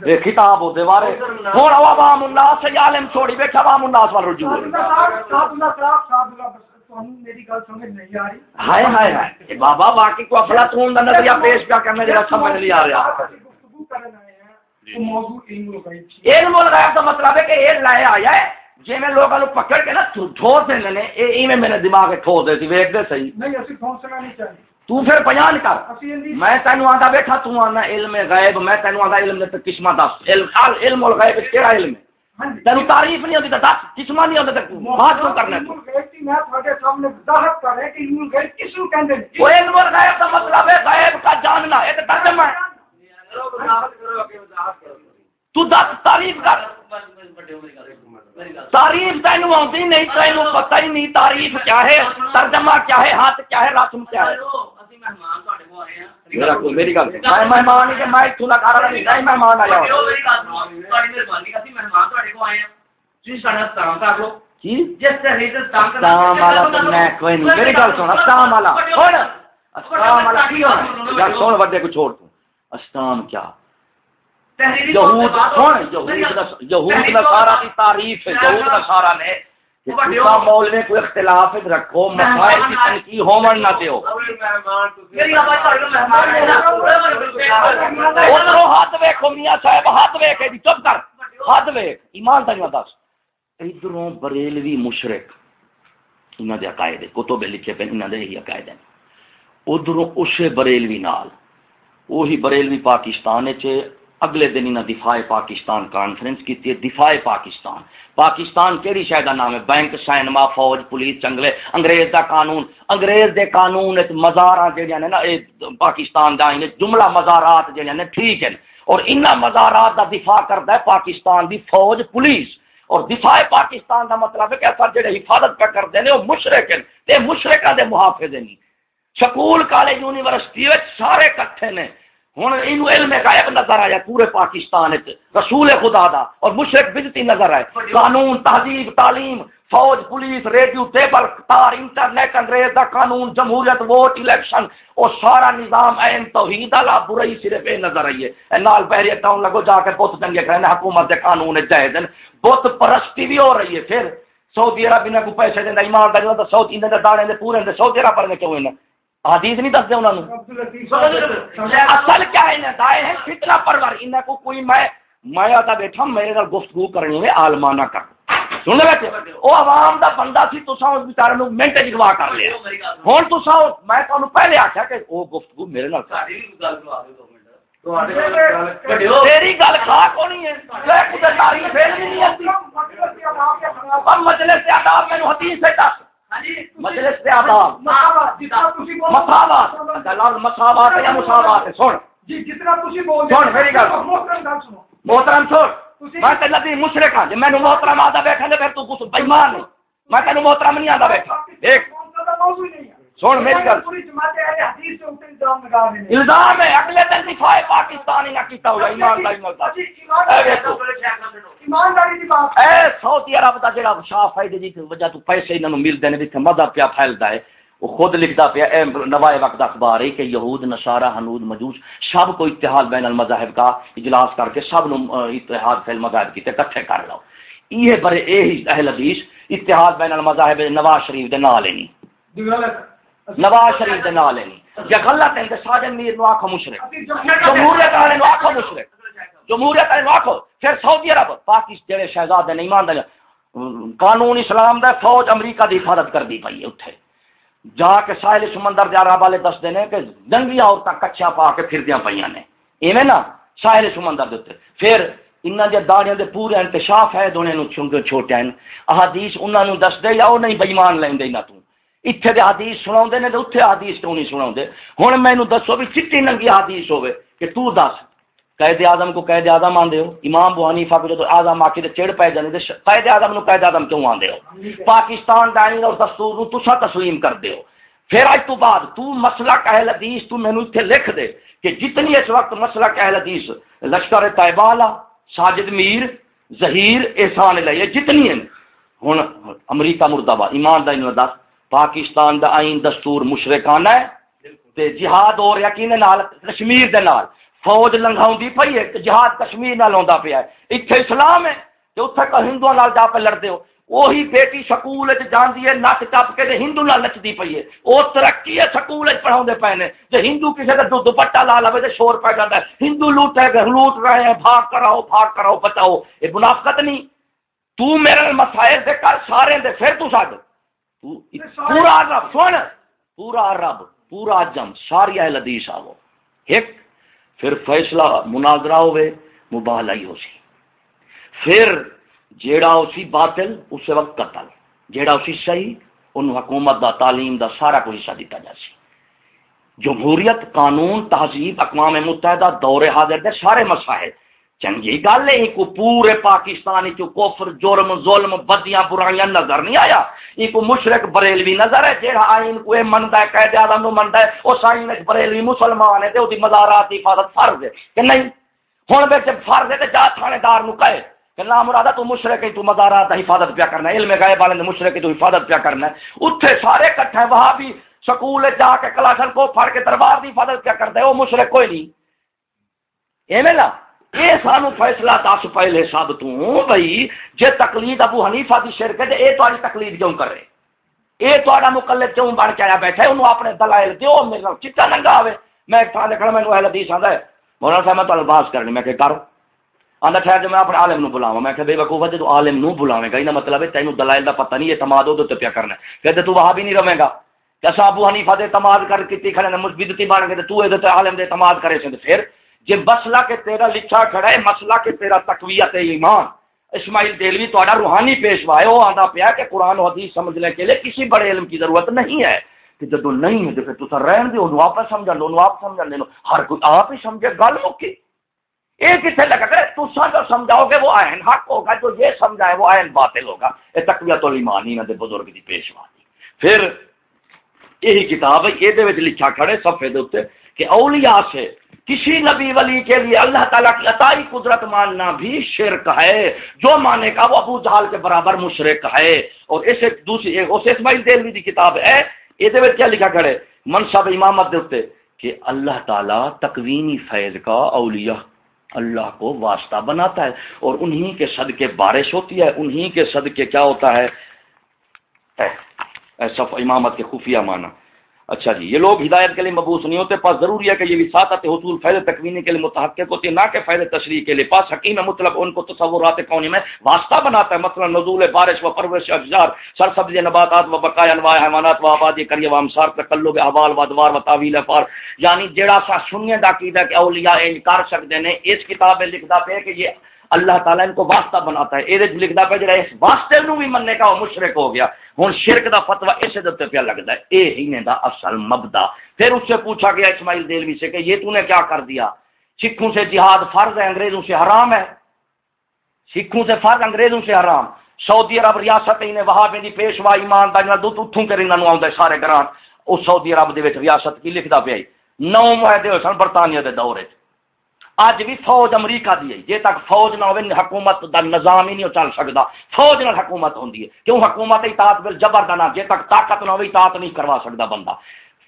یہ کتاب ہوتے بارے ہوں عوام الناس سے عالم چھوڑی بیٹھا عوام الناس وال رجوع ہے
صاحب اللہ صاحب صاحب اللہ بس تمہیں میری گل سمجھ نہیں آ رہی
ہائے ہائے ہائے بابا واقعی کو افلاطون دا نظریہ پیش کیا کرنے جڑا سمجھ نہیں آ رہا
علم الغیب تھی
علم الغیب کا مطلب ہے کہ یہ لائے آیا ہے جی میں کو پکڑ کے نا ٹھوس دے لے ایویں میرے دماغ ٹھوس دے سی ویک دے صحیح
نہیں اسی فونسنا نہیں چاہیے
تو پھر بیان کر میں تینوں آندا بیٹھا تو آنا علم غیب میں تینوں آندا علم علم علم الغیب کیڑا علم ہے تینوں تعریف نہیں ہوندی تے دس قسمہ نہیں تے بات کیوں کرنا وہ علم کا مطلب ہے غیب کا جاننا یہ تے ترجمہ ہے۔ تو دس تعریف کر۔ تعریف تینوں آتی نہیں تینوں پتہ ہی نہیں تعریف کیا ہے ترجمہ کیا ہے ہاتھ کیا ہے رسم کیا ہے۔ میرا کوئی میری گل میں مہمان ہی کہ میں اتوں نہ کر رہا نہیں نہیں مہمان آیا۔ کی؟ استام والا تو میں کوئی نہیں۔ میری گل سن استام والا۔ سن استام والا کی ہونا یا سن بڑے کو چھوڑ تو۔ استام کیا؟ یہود سن یہود یہود نصارا کی تعریف ہے یہود نصارا نے۔ اختلاف رکھو مسائل کی تنقید ہومن نہ دیو۔ ہاتھ ویکھو میاں صاحب ہاتھ ویکھے دی چپ کر۔ ہاتھ ویکھ۔ ایمان دس۔ ادھروں بریلوی مشرک انہاں دے عقائد کتب لکھے پے انہاں دے یہی عقائد ہیں۔ ادھروں اسے بریلوی نال وہی بریلوی پاکستان چ اگلے دن انہاں دفاع پاکستان کانفرنس کی دفاع پاکستان۔ پاکستان کیڑی شے دا نام ہے؟ بینک سینما فوج، پولیس چنگلے انگریز دا قانون۔ انگریز دے قانون وچ مزاراں جڑیاں نے نا پاکستان دا جملہ مزارات جڑیاں نے، ٹھیک ہیں اور انہاں مزارات دا دفاع کردا ہے پاکستان دی فوج، پولیس۔ اور دفاع پاکستان دا مطلب ہے کہ اثر جڑے حفاظت پہ کرتے ہیں وہ مشرق ہیں تے مشرقہ دے محافظ نہیں سکول، کالج، یونیورسٹی سارے کٹھے نے۔ ہوں یہ علم غائب نظر آیا پورے پاکستان رسول خدا دا۔ اور مشرق بجتی نظر آئے۔ قانون، تہذیب، تعلیم، فوج، پولیس، ریڈیو ٹیبل تار، انٹرنیٹ، انگریز دا قانون، جمہوریت، ووٹ، الیکشن۔ اور سارا نظام این توحید والا برائی صرف یہ نظر آئی ہے۔ نال پہرے ٹاؤن لگو جا کے بت دنگے کھڑے حکومت دے قانون جائز بت پرستی بھی ہو رہی ہے۔ پھر سعودی عرب انہیں کو پیسے دینا ایمانداری تو سعودی دے داڑے دے، پورے دے سعودی عرب پر کیوں انہیں حدیث نہیں دستے انہوں نے۔ اصل کیا ہے؟ انہیں دائے ہیں، فتنہ پرور۔ انہیں کو کوئی میں میں آتا بیٹھا، میرے نال گفتگو کرنی ہے عالمانہ کر۔ سن بیٹھے او عوام دا بندہ سی، تساں اس بیچارے نو منٹ وچ گواہ کر لیا۔ ہن تساں میں تانوں پہلے آکھیا کہ او گفتگو میرے نال کر۔ تیری گل کھا کونی ہے۔ تے تعریف نہیں آتی۔ مجلس سے آداب میں حدیث سے دس مجلس سے آداب مساوات دلال مساوات یا مساوات ہے سن۔
جی جتنا تسی بول
سن میری گل۔
محترم گل سنو۔
محترم چھوڑ میں تے لدی مشرک ہاں جے مینوں محترم آدا بیٹھا تے پھر تو کچھ بے ایمان میں تینوں محترم نہیں آدا بیٹھا۔ دیکھ۔
موضوع نہیں
سن میری گل
الزام
ہے اگلے دن دفاع پاکستان نہ کیتا ہوگا ایمانداری اے ویکھو
ایمانداری کی بات۔
اے سعودی عرب دا جڑا شاہ فائدے جی وجہ تو پیسے انہاں نوں ملدے نے جتھے مذہب پیا پھیلدا ہے۔ وہ خود لکھدا پیا اے نوائے وقت اخبار ہے کہ یہود نصارہ حنود مجوس سب کو اتحاد بین المذاہب کا اجلاس کر کے سب نو اتحاد فی المذاہب کیتے اکٹھے کر لو۔ یہ بڑے اے اہل حدیث اتحاد بین المذاہب نواز شریف دے نال نہیں نواز شریف دے نال نہیں یا غلط ہے تے ساجد میر نو آکھو مشرک۔ جمہوریت والے نو آکھو مشرک۔ جمہوریت والے نو آکھو۔ پھر سعودی عرب، پاکستان جڑے شہزاد نے ایمان قانون اسلام دا فوج امریکہ دی حفاظت کر دی پئی اوتھے جا کے ساحل سمندر دے عرب والے دستے نے کہ جنگی عورتاں کچھا پا کے پھردیاں پਈاں نے۔ ایویں نا، ساحل سمندر دے اوتے پھر انہاں دے داڑیاں دے پورے انکشاف ہے دونے نو چھنگے چھوٹے ہیں۔ احادیث انہاں نو دس دے یا او نہیں بے ایمان لیندے انہاں تو۔ اتنے دے حدیث سناؤندے نے تے اوتھے حدیث کیوں نہیں سناؤندے ہن مینوں دسو بھی چٹی ننگی حدیث ہوے کہ تو دس قید اعظم کو قید اعظم آندے ہو امام ابو حنیفہ کو جدو اعظم آ کے چڑ پے جاندے تے قید اعظم نو قید اعظم کیوں آندے ہو پاکستان دا آئین اور دستور نو تسلیم کر دیو پھر اج تو بعد تو مسئلہ اہل حدیث تو مینوں اتنے لکھ دے کہ جتنی اس وقت مسئلہ اہل حدیث لشکر طیبہ والا ساجد میر ظہیر احسان علیہ جتنی ہیں ہن امریکہ مرد آباد ایمان دا دس پاکستان دا آئین دستور مشرکانہ ہے تے جہاد اور یقین نال کشمیر دے نال۔ فوج لنگاؤندی پئی ہے کہ جہاد کشمیر نال ہوندا پیا ہے۔ ایتھے اسلام ہے تے اوتھے کہ ہندوؤں نال جا پہ لڑدے ہو۔ وہی بیٹی سکول جاندی ہے نچ ٹپ کے تے ہندو نال نچدی پئی ہے۔ او ترقی ہے سکول پڑھاوندے پے نے۔ تے ہندو کسے دا دوپٹہ لا لوے تے شور پہ جاندا ہے۔ ہندو لوٹ ہے لوٹ رہے ہیں بھاگ کراؤ بھاگ کراؤ بچاؤ۔ اے منافقت نہیں۔ تو میرے مسائل دے کر سارے دے پھر تو ساڈ تو پورا رب سن پورا رب پورا جم ساری اہل حدیث آو ایک پھر فیصلہ مناظرہ ہوئے مباہلائی ہو سی پھر جیڑا اسی باطل اس وقت قتل جیڑا اسی صحیح ان حکومت دا تعلیم دا سارا کچھ حصہ دیتا جا سی۔ جمہوریت قانون تہذیب اقوام متحدہ دور حاضر دے سارے مسائل۔ چنگی گل ہے کو پورے پاکستان چ کفر، جرم، ظلم، بدیاں، برائیاں نظر نہیں آیا۔ یہ کو مشرق بریلوی نظر ہے جہاں آئین کو منتا ہے، قید اعظم نو منتا ہے، اس آئین بریلوی مسلمان ہے تے او دی مزارات کی حفاظت فرض ہے۔ کہ نہیں، ہن وچ فرض ہے تے جا تھانے دار نو کہے۔ کہ لا مرادہ تو مشرق ہے تو مزارات حفاظت پیا کرنا ہے، علم غیب والے مشرق تو حفاظت پیا کرنا ہے۔ اوتھے سارے اکٹھے وہاں بھی سکول جا کے کلاشن کو پھڑ کے دربار دی حفاظت کیا کرتا ہے وہ مشرق کوئی نہیں۔ ایویں نا یہ سانو فیصلہ دس پہلے سب تو بھائی جے تقلید ابو حنیفہ دی شرک ہے اے تاری تقلید کیوں کرے اے تہاڈا مقلد کیوں بن کے آیا بیٹھا انہوں اپنے دلائل دیو میرا چٹا ننگا آوے۔ میں ایک تھان کھڑا مینوں اہل حدیث آندا ہے۔ مولانا صاحب، میں تو الباس کرنی، میں کہ کرو آندا ٹھہر جو میں اپنے عالم نو بلاواں، میں کہ بے وقوف ہے تو عالم نو بلاویں گا یہ مطلب ہے تینوں دلائل دا پتہ نہیں اعتماد ہو تو پیا کرنا ہے۔ کہتے تو وہاں بھی نہیں رہے گا۔ کہ ابو حنیفہ دے اعتماد کر کیتی کھڑے نے بدتی بن گئے تو اے عالم دے اعتماد کرے سے پھر جی مسئلہ کے تیرا لکھا کھڑا ہے، مسئلہ کے تیرا تقویت ایمان۔ اسماعیل دلوی تو روحانی پیشوا ہے وہ آتا پیا کہ قرآن و حدیث سمجھنے کے لیے کسی بڑے علم کی ضرورت نہیں ہے۔ کہ جب نہیں ہے تو پھر تو رہن دو انہوں آپ سمجھا لو آپ سمجھا لے لو ہر کوئی آپ ہی سمجھے، گل مکی یہ کتنے لگا کرے تو جو سمجھاؤ گے، وہ آئین حق ہوگا، جو یہ سمجھائے وہ آئین باطل ہوگا۔ یہ تقویت الایمان ہی نہ بزرگ کی پیشوا دی۔ پھر یہی کتاب ہے، یہ لکھا کھڑے صفحے دے کہ اولیاء سے کسی نبی ولی کے لیے اللہ تعالیٰ کی عطائی قدرت ماننا بھی شرک ہے۔ جو مانے کا وہ ابو جہال کے برابر مشرق ہے۔ اور اسے دوسری اسے اسماعیل دلوی کی کتاب ہے۔ یہ کیا لکھا کرے منصب امامت دے کہ اللہ تعالیٰ تکوینی فیض کا اولیاء اللہ کو واسطہ بناتا ہے اور انہی کے صدقے بارش ہوتی ہے۔ انہی کے صدقے کیا ہوتا ہے؟ صف امامت کے خفیہ معنی۔ اچھا جی یہ لوگ ہدایت کے لیے مبوس نہیں ہوتے، پاس ضروری ہے کہ یہ وساطت حصول فیض تکوینی کے لیے متحقق ہوتی ہے نہ کہ فیض تشریح کے لیے۔ پاس حکیم مطلب ان کو تصورات کونی میں واسطہ بناتا ہے، مثلا نزول بارش و پرورش افزار سر سبز نباتات و بقایا انواع حیوانات و آبادی، کریے و امسار تکلب احوال و ادوار و تعویل فار یعنی جڑا سا سنیے دا عقیدہ کہ اولیاء انکار سکتے ہیں اس کتاب میں لکھتا پہ کہ یہ اللہ تعالیٰ ان کو واسطہ بناتا ہے۔ یہ لکھتا پہ جڑا اس واسطے نو بھی مننے کا وہ مشرق ہو گیا۔ ہوں شرک دا فتوا اسے دے پہ لگتا ہے۔ یہ ہی دا اصل مبدا۔ پھر اس سے پوچھا گیا اسماعیل دلوی سے کہ یہ تو نے کیا کر دیا؟ سکھوں سے جہاد فرض ہے، انگریزوں سے حرام ہے۔ سکھوں سے فرض، انگریزوں سے حرام۔ سعودی عرب ریاست انہیں وہاں پہ پیشوا، ایمان دا دو اتوں کر انہوں آؤں سارے گران اس سعودی عرب دے ریاست کی لکھتا پیا نو معاہدے ہوئے سن برطانیہ دے دور چ اج بھی فوج امریکہ دی ہے۔ جے تک فوج نہ ہوے حکومت دا نظام ہی نہیں چل سکدا۔ فوج نال حکومت ہوندی ہے۔ کیوں حکومت اطاعت بل جبر دا نہ جے تک طاقت نہ ہوے اطاعت نہیں کروا سکدا بندہ۔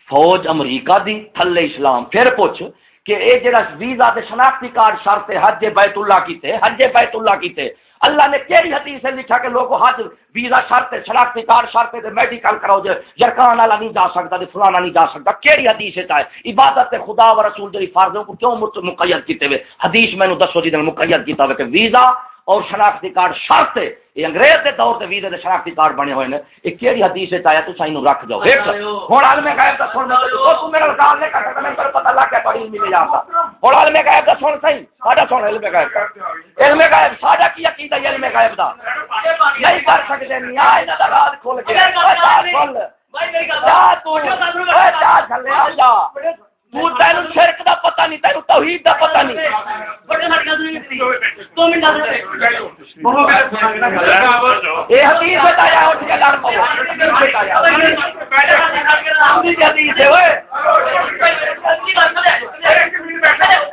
فوج امریکہ دی، تھلے اسلام۔ پھر پوچھ کہ اے جڑا ویزا تے شناختی کارڈ شرط حج بیت اللہ کیتے، حج بیت اللہ کیتے اللہ نے کیڑی حدیث سے لکھا کہ لوگوں حج ویزا شرط شناختی کارڈ شرط میڈیکل کراؤ جے جرکان والا نہیں جا سکتا تے فلانا نہیں جا سکتا۔ کیڑی حدیث ہے چاہے عبادت خدا و رسول جی فرضوں کو کیوں مقید کیتے ہوئے؟ حدیث مینوں دسو جی مقید کیتا ہوئے کہ ویزا اور شناختی کارڈ شرط ہے یہ انگریز کے دور سے ویزے دے شناختی کارڈ بنے ہوئے ہیں یہ کیڑی حدیث ہے چاہے تو سائیں رکھ جاؤ ہن عالم غیب دا سن تو تو میرا کال نے کہا میں پر پتہ لگ گیا پڑھی مل جاتا ہن عالم غیب دا سن صحیح ساڈا سن علم غیب علم غیب ساڈا کی عقیدہ علم غیب دا؟ نہیں کر نہیں آ انہاں دا راز کھول کے۔ کھول بھائی میری گل تو جا چلے آ جا۔ تو تینوں شرک دا پتہ نہیں تینوں توحید دا پتہ نہیں۔ یہ حدیث بتایا اٹھ کے لڑ پو حدیث ہے اوئے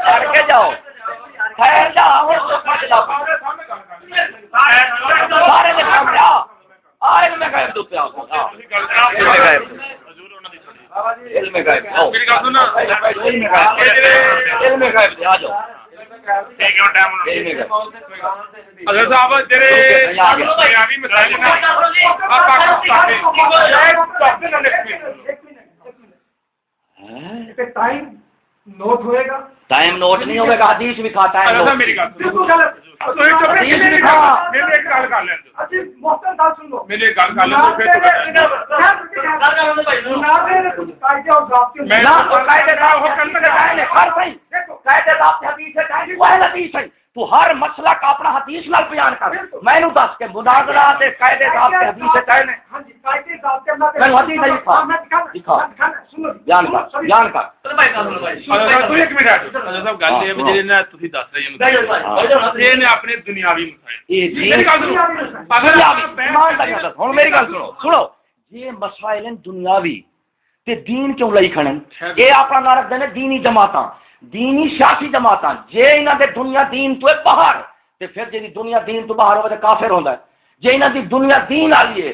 لڑ کے جاؤ۔ خیر جا تو پھٹ جاؤ۔ سارے آئے میں غیب دو علم علم آ جاؤ
صاحب تیرے؟
ٹائم نوٹ ہوئے گا؟
ٹائم نوٹ نہیں ہوگا حدیث بھی کھاتا ہے
حضرت صاحب میری گل
بالکل غلط۔
حدیث بھی کھا
میرے ایک گل کر لیں
اچھی محسن صاحب سن لو۔
میرے ایک گل کر لیں تو پھر میں
نہ تو قاعدے صاحب ہو کر کے آئے نے ہر صحیح قاعدے صاحب سے حدیث ہے وہ حدیث ہے۔ تو ہر مسئلہ کا اپنا حدیث نال بیان کر۔ میں نو دس کے مناظرہ تے قاعدے صاحب سے حدیث ہے
اپنے دنیاوی مسائل
یہ جی
میری گل سنو اگر آپ
دنیاوی ہوں میری گل سنو سنو یہ مسائل ہیں دنیاوی تے دین کیوں لئی کھڑن اے اپنا نہ رکھ دینے دینی جماعتاں دینی سیاسی جماعتاں جے انہاں دے دنیا دین تو باہر تے پھر جی دنیا دین تو باہر ہوے تے کافر ہوندا ہے جے انہاں دی دنیا دین والی ہے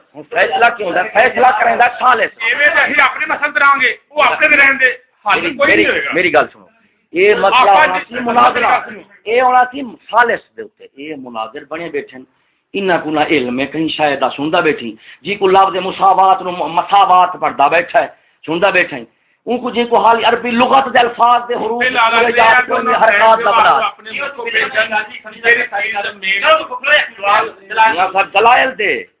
فیصلہ کیوں فیصلہ کریں میری گل سنو۔
مسئلہ مناظر بنے کو نہ علم
ہے کہیں شاید بیٹھی۔ جی کو لفظ مساوات مساوات پڑھدا بیٹھا ہے بیٹھا ہے۔ ان کو جی کو حال عربی لغت دے الفاظ دے حروف حرکات بڑا یہ دلائل دے۔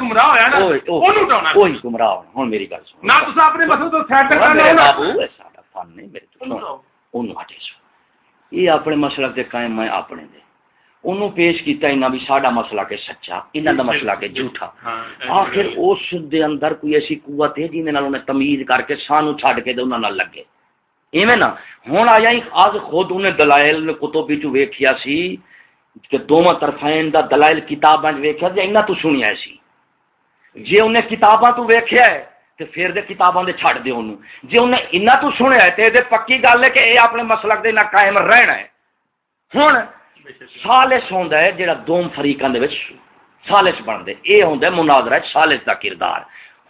گمراہی گمر ہونا یہ اپنے مسلوں سے قائم انہوں پیش کیتا انہاں بھی ساڈا مسئلہ کہ
سچا انہاں دا جی، مسئلہ جی، کہ جی،
جھوٹا۔ ہاں، آخر
اس دے اندر
کوئی ایسی قوت
ہے جی
نال
انہیں
تمیز کر کے سانو چھڈ کے
تے انہاں نال لگے۔ ایویں نا ہن آیا آج خود انہیں دلائل کتب وچ ویکھیا سی کہ دوواں طرفین دا دلائل کتابیں وچ ویکھیا جے انہاں تو سنیا سی۔ جے انہیں کتاباں تو ویکھیا ہے تے پھر دے کتاباں دے چھڑ دے اونوں جے انہیں انہاں تو سنیا ہے تے دے پکی گل ہے کہ اے اپنے مسلک دے نہ قائم رہنا ہے۔ ہن سالس ہوندا ہے دوم فریقاں دے سالس بندے اے ہوندا ہے سالس دا کردار۔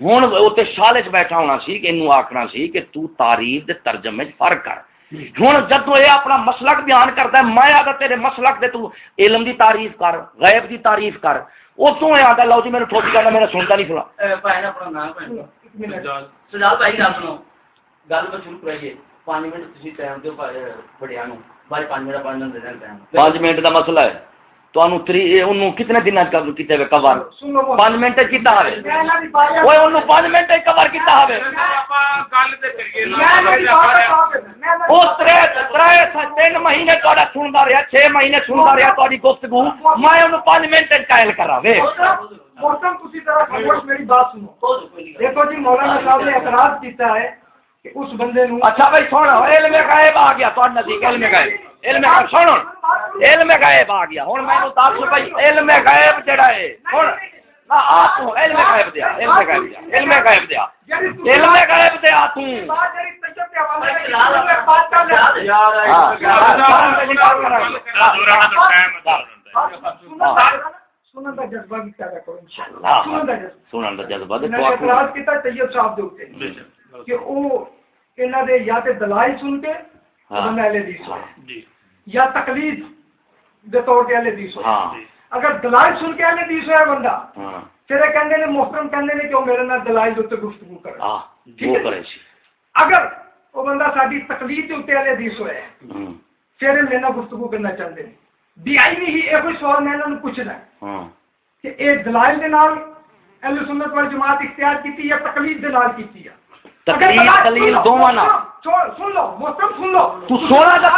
ہن اوتے سالس بیٹھا ہونا سی کہ اینو سی کہ تو تعریف دے ترجمے فرق کر۔ ہن جدوں اے اپنا مسلک بیان کردا ہے، میں آدا تیرے مسلک دے تو علم دی تعریف کر، غیب دی تعریف کر۔ اتوں یہ آتا لو جی میرے ٹھوکی کرنا میرا سنتا نہیں فلا سجاد بھائی،
گل میں شروع کریے
پانچ منٹ
تھی ٹائم دو بڑیا پانچ منٹ کا مسئلہ ہے کتنے دن کور پانچ منٹ تین مہینے تہاڈا سندا رہیا
مہینے سندا
رہیا
گفتگو میں پانچ منٹ قائل کراوے محترم کسی طرح میری بات سنو دیکھو جی مولانا
صاحب
نے اعتراض کیتا ہے اس
بندے
نو
اچھا
بھائی
سن علم
غیب آ گیا
تو نزدیک علم غیب علم غیب سن علم غیب آ گیا۔ ہن میں نو دس بھائی علم غیب جڑا ہے سن۔ جذبہ انہاں دے یا تے دلائی سن کے ہاں۔ جی۔ یا تقلید دے طور اہل حدیث ہاں۔ اگر دلائی سن کے اہل حدیث بندہ ہاں۔ کہندے نے محترم کہندے نے کہ او میرے نال دے گفتگو جی؟ کرے جی۔ ہاں۔ وہ کرے اگر بندہ تقلید حدیث ہوئے پھر میرے نال گفتگو کرنا چاہتے ہیں بی آئی نہیں ہی یہ سوال میں پوچھنا ہے۔ کہ یہ
دلائل دے نال
اہل سنت والی جماعت اختیار کیتی یا تقلید دے نال کیتی ہے تقریر دلیل دو مانا سن لو محترم سن لو تو سونا جا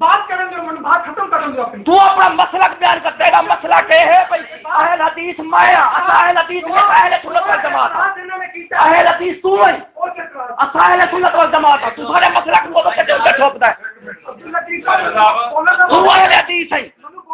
بات کریں گے من بات ختم
کروں گا تو اپنا مسئلہ بیان کر تیرا
مسئلہ کہے ہے بھائی اہل حدیث
مایا اہل حدیث میں اہل سنت والجماعت اہل
حدیث تو ہے۔ اہل سنت والجماعت تو سارے مسئلہ کو تو کہتے ہو
ٹھوکتا ہے تو۔ اہل حدیث
ہے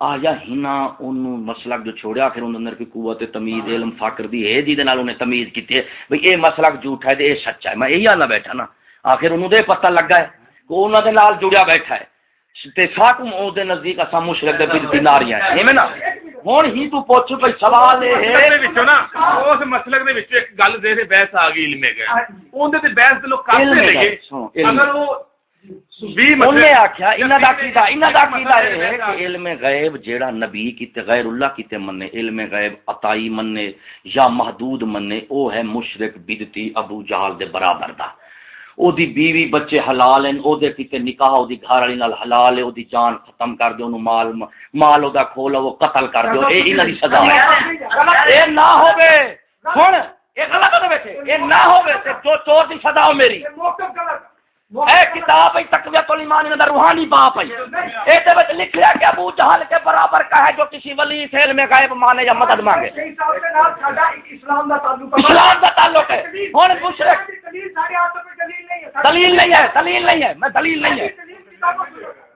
آیا ہنا انو مسلک جو چھوڑیا پھر انہوں اندر کی قوت تمید علم فاکر دی اے دید نال انہیں تمید کی تے بھئی اے مسلک جھوٹا ہے دے اے سچا ہے۔ میں اے
ہی آنا بیٹھا
نا۔ آخر انہوں دے پتہ لگا ہے کہ
انہوں دے نال جڑیا بیٹھا
ہے۔ تے ساکم
او دے نزدیک اسا مشرک دے بھی دیناریاں ہیں۔ ایمیں نا؟
ہون
ہی تو پوچھو پہ
سوال
ہے۔
اس
مسلک دے وچ ایک گل دے تے بحث آ گئی علم
میں
گئے اون دے تے بحث
دے
لوگ کافر لگے۔ ہاں، اگر وہ یا محدود مننے بدتی
ابو
جہال دے برابر دا۔ او دی بیوی
بچے حلال ہیں او دے کیتے نکاح او دی گھر والی نال حلال ہے او دی جان ختم کر دو مال مال او دا کھولو قتل کر دو اے سزا ہے۔ اے نہ اے غلط ہو بیٹھے اے نہ جو چور دی سزا ہو میری۔ اے کتاب ہے، تقویت الایمان، اندر روحانی باپ ہے۔ اے دے وچ لکھیا کہ ابو جہل کے برابر کا ہے جو کسی ولی فعل میں غائب مانے یا مدد مانگے۔ اسلام دا تعلق ہے۔ ہن مشرک۔ دلیل نہیں ہے، دلیل نہیں ہے دلیل نہیں ہے۔ میں دلیل نہیں ہے۔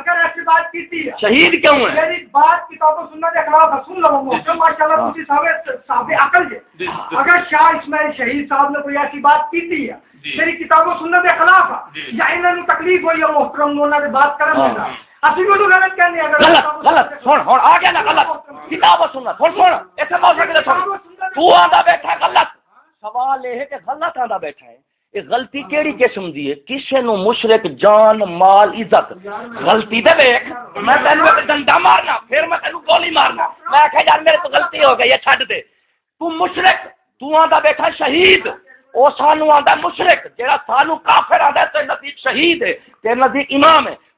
اگر ایسی بات کی تھی شہید کیوں ہے میری یعنی بات کتاب و سنت کے خلاف رسول اللہ محترم ماشاءاللہ ہاں۔ مفتی صاحب صاحب عقل ہے جی، جی، جی۔ اگر شاہ اسماعیل شہید صاحب نے کوئی ایسی بات کی تھی میری کتاب و سنت کے خلاف یا انہوں نے تکلیف ہوئی ہے محترم انہوں نے بات کرن دینا ہاں۔ اسی کو غلط کہنے اگر غلط غلط۔ سن ہن آ گیا نا غلط کتاب و سنت سن سن۔ ایسے موضوع کے سن۔
تو آندا
بیٹھا
غلط۔ سوال
یہ ہے کہ غلط آندا بیٹھا ہے۔ غلطی کیڑی قسم
دی
ہے؟ کسے نو مشرک، جان، مال، عزت۔ غلطی دے ویکھ، میں تینو ایک ڈنڈا مارنا، پھر
میں تینو گولی مارنا۔ میں کہے
یار، میرے
تو غلطی ہو گئی ہے،
چھڈ دے۔ تو مشرک تو آندا بیٹھا شہید۔ او
سانو آندا مشرک جڑا سانو کافر آندا تے نزدیک شہید ہے، تے نزدیک امام ہے۔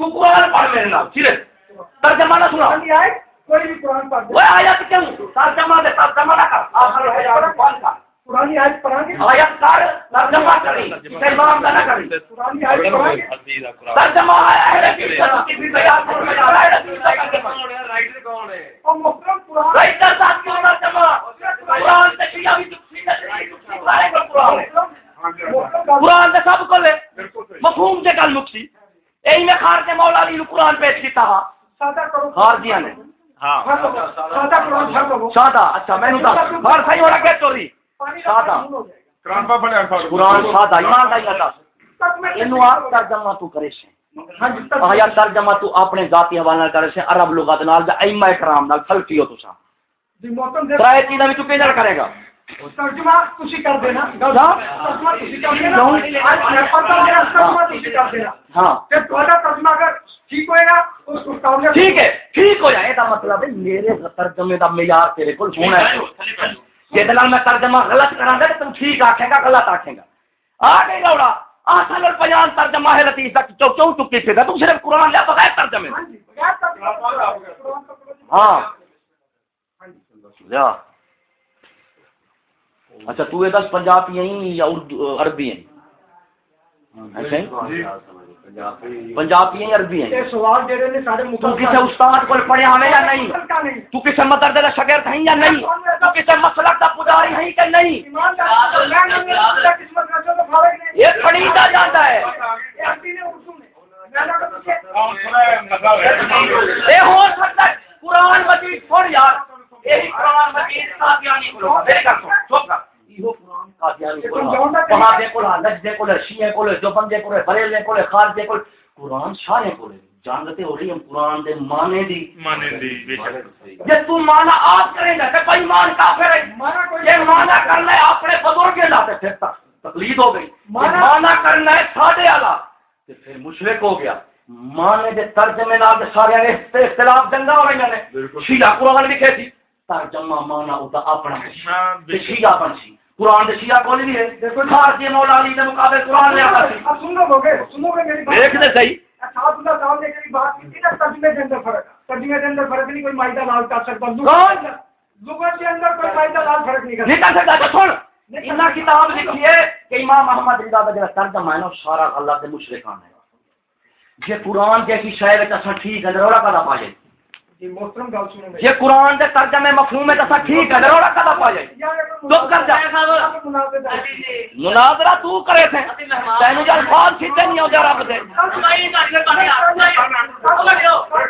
تو قرآن پڑھ میرے نام سیرے ترجمہ نہ سنا
کوئی بھی قرآن پڑھ دے
وہ آیت کیوں؟ ترجمہ دے ترجمہ نہ کر۔ آخر ہے یار قرآن کا
گے؟
آیت ترجمہ کریں نہ کریں
گے؟
ترجمہ ہے
محترم
رائٹر صاحب کی ترجمہ؟ سے کیا بھی قرآن ہے۔ قرآن سب کو لے۔ مفہوم سے گل مکسی اے میں خارج مولا علی قرآن پیش کیتا ہا
سادہ کرو
خارجیاں نے۔
ہاں۔
ہر لوگ سادہ
اچھا میں دس۔ ہر صحیح ہونا کہ چوری؟ سادہ۔
ہو۔
قرآن پاک بڑے الفاظ
قرآن سادہ ایمان دا
میں
اینو آپ ترجمہ تو کرے سے
ہاں
آیا ترجمہ تو اپنے ذاتی حوالے نال کرے سے عرب لغت نال دا ائمہ کرام نال سلفی ہو تسا
جی محترم دے
ترائے چیزاں وچ کیندر کرے گا؟
ترجمہ کر دینا۔ کر دینا۔
ہاں۔
کہ تھوڑا ترجمہ اگر ٹھیک ہوئے گا اس کو قابل
ٹھیک ہے ٹھیک ہو جائے دا مطلب ہے میرے ترجمے دا معیار تیرے کول ہونا ہے۔ جہد نال میں ترجمہ غلط کراں گا تے تو ٹھیک آکھے گا غلط آکھے گا۔ آ گئی لوڑا۔ اصل البیان ترجمہ ہے لطیف دا چو چو چکی پھر تو صرف قرآن لیا بغیر ترجمے۔
ہاں
اچھا تو یہ دس پنجابی ہیں یا اردو عربی ہیں؟ ایسے ہی؟ پنجابی ہیں یا عربی ہیں؟
یہ
تو کسی استاد کو پڑھیا ہمیں یا نہیں؟
کا نہیں؟
تو کسی مدرسے کا شاگرد ہیں یا نہیں؟ تو کسی مسلک کا پجاری ہیں کہ نہیں؟
ایماندار میں نے۔ اپنا قسمت کا جو فارغ نہیں
یہ پڑھیتا جاتا ہے
یہ عربی نے اردو میں میں نے کہا کہ
یہ ہو سکتا ہے قرآن مجید چھوڑ یار یہی قرآن مجید قادیانی کو لو میرے گھر سن چپ کر یہ قرآن قادیانی کو لو دے کو شیعہ کو جو بندے کو بریلے کو خارجے کو قرآن سارے کو جانتے ہو رہی ہم قرآن دے مانے دی۔
مانے دی بے شک۔
جے تو مانا آپ کریں گا کہ بھائی مان کافر ہے۔
مانا کوئی
یہ مانا کرنا ہے اپنے بزرگ کے لاتے پھر تقلید ہو گئی۔
مانا-
مانا کرنا ہے ساڈے والا۔ تے پھر مشرک ہو گیا۔ مانے دے ترجمے نال سارے نے اختلاف دنگا ہو رہی نے
بالکل۔
شیعہ قرآن لکھے سی ترجمہ مانا ہوتا اپنا ہے۔
ہاں،۔
شیعہ بن سی۔ قرآن شیعہ بھی ہے؟ خارجی مولا علی دے مقابلے قرآن لے آتا سی
اب سنو گے سنو گے میری بات۔
دیکھ دے صحیح
صاحب اللہ صاحب نے کئی بات کی تھی نا ترجمے کے اندر فرق ہے۔ ترجمے کے اندر فرق نہیں کوئی مائدہ لال کر سکتا۔
کون؟
لغت کے اندر کوئی مائدہ لال فرق نہیں کر
نہیں کر سکتا تو سن انہاں کتاب لکھی ہے کہ امام محمد رضا دا جڑا ترجمہ ہے نا وہ سارا غلط تے مشرکان ہے۔ یہ قرآن جیسی اساں ٹھیک ہے پا جائے یہ قرآن دے ترجمے مفہوم ہے اساں ٹھیک ہے روڑا کدا پا جائے۔ چپ کر جا۔ مناظرہ تو کرے تھے۔ تینو جل فال سیدھے نہیں ہوندے رب دے۔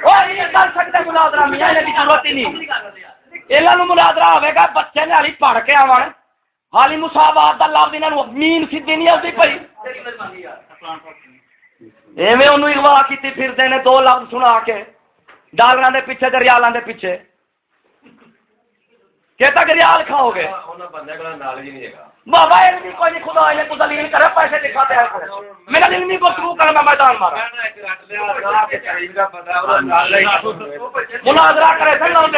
او یہ کر سکتے مناظرہ میاں نے ضرورت ہی نہیں۔ انہاں نو مناظرہ ہوے گا بچے نے حالی پڑھ کے آون حالی مساوات دا لفظ انہاں نو مین سیدھی نہیں آندی پئی۔ ایویں انہوں اغوا کیتی پھردے نے دو لفظ سنا کے۔ ڈالراں دے پیچھے تے ریالاں دے پیچھے۔ کہتا کہ ریال کھاؤ گے بابا علمی کوئی نہیں خدا نے کو دلیل کرے پیسے دکھاتے ہیں میرا علمی کو شروع کرنا میدان مارا۔ مناظرہ کرے تھے لوگ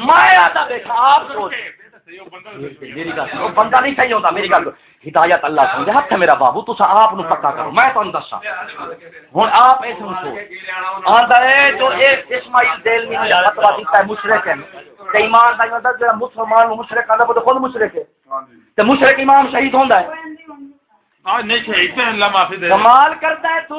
میں آتا دیکھا آپ سوچ۔ میری گل سنو بندہ نہیں صحیح ہوتا میری گل ہدایت اللہ سمجھے ہاتھ میرا بابو تسا آپ نو پکا کرو میں تمہیں دسا ہوں آپ اس نو سو آندا ہے جو اے اسماعیل دیلمی نے فتوا دیتا ہے مشرک ہے تے ایمان دا مطلب جڑا مسلمان نو مشرک آندا وہ تو خود مشرک ہے تے مشرک امام شہید ہوندا ہے
ہاں نہیں شہید تے اللہ معافی دے
کمال کرتا ہے تو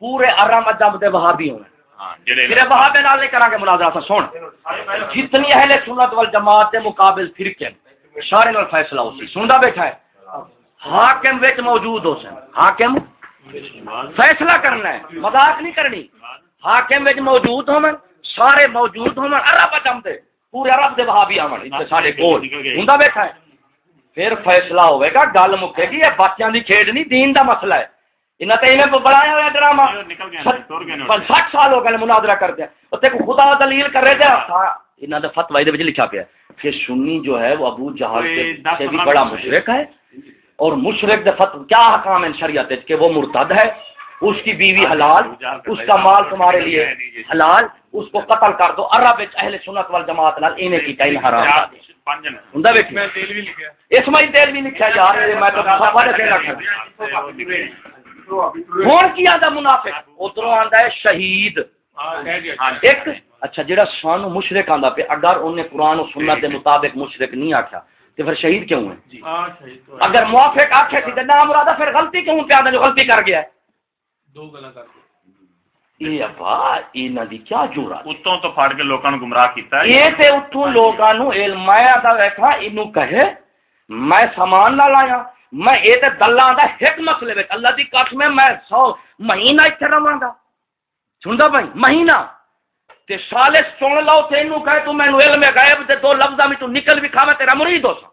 پورے ارم ادب کے وہابی ہونے
ہاں،
میرے جتنی اہل سنت والجماعت مقابل سارے فیصلہ ہو بیٹھا ہے۔ حاکم وچ موجود ہو سن۔ حاکم فیصلہ کرنا ہے مذاق نہیں کرنی۔ حاکم وچ موجود سارے موجود ادم دے پورے وہابی سارے بیٹھا ہے۔ پھر فیصلہ ہوئے گا گل مکے گی یہ بچیاں کھیڈ نہیں دین دا مسئلہ ہے۔ انہاں تے انہیں بڑھایا ہوا ڈرامہ۔
نکل گئے ٹر گئے
سٹھ سال ہو گئے مناظرہ کرتے ہیں تے خدا دلیل کر رہے تھے۔ انہوں نے فتوا دے وچ لکھا پیا ہے کہ سنی جو ہے وہ ابو جہل
کوئی
سے
دس
سے بھی
پندرہ
بڑا
منٹ۔
مشرک ہے۔ اور مشرک دے فتوا کیا حکام ہے شریعت کہ وہ مرتد ہے؟ اس کی بیوی حلال اس کا مال تمہارے لیے حلال اس کو قتل کر دو۔ عرب وچ اہل سنت والجماعت نال اینے کی کہیں حرام۔ ہوندا
تیل بھی لکھا
اس میں تیل بھی لکھا یار میں تو دے رکھا کی آندا منافق؟ ادھروں آندا ہے شہید۔
ہاں
ہاں
ایک اچھا جڑا سان مشرک آندا پہ اگر انہیں قرآن و سنت کے مطابق مشرک نہیں آکھیا تو پھر شہید کیوں ہے
ہاں ہے۔
اگر موافق آکھے تھی تو مرادہ پھر غلطی کیوں پہ آدھا جو غلطی کر گیا ہے؟
دو گلا کر کے۔
یہ ابا انہاں دی کیا جورا
اتوں تو پھاڑ کے لوگوں نے گمراہ کیتا ہے۔
یہ تے اتوں لوگاں نو علم میں آدھا ویکھا اینو کہے میں سامان نہ لایا میں اے تے دلاں دا ایک مسئلے وچ اللہ دی قسم ہے میں سو مہینہ ایتھے رواں گا۔ سندا بھائی مہینہ؟ تے سالے سن لو تے اینو کہے تو مینوں علم غیب دے دو لفظاں میں تو نکل بھی کھاویں تیرا مرید ہو سا۔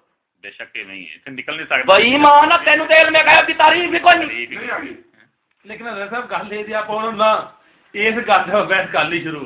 بے شک یہ نہیں ہے نکل نہیں سکتا۔
بھائی ایمان ہے تینوں تے علم غیب دی تعریف بھی کوئی نہیں۔
لیکن صاحب گل یہ نا اس گل بحث شروع۔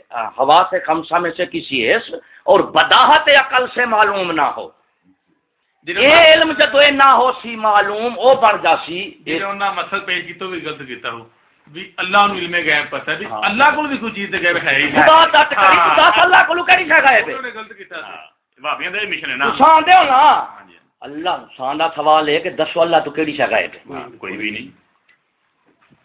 ہوا سے خمسہ میں سے کسی حص اور بداحت عقل سے معلوم نہ ہو۔ یہ علم جدو نہ ہو سی معلوم او بن جاسی
جی انہاں مسل پیش کی تو بھی غلط کیتا ہو بھی اللہ نو علم غیب پتہ بھی
ہاں۔
اللہ کو بھی کوئی چیز غیب ہے
خدا کری خدا اللہ کو کری شے غیب ہے؟
انہوں نے غلط کیتا سی۔
بھابیاں دے مشن ہے نا۔
دے
ہاں جی۔
اللہ دا سوال ہے کہ دسو اللہ تو کیڑی شے غیب ہے؟
ہاں، کوئی بھی نہیں۔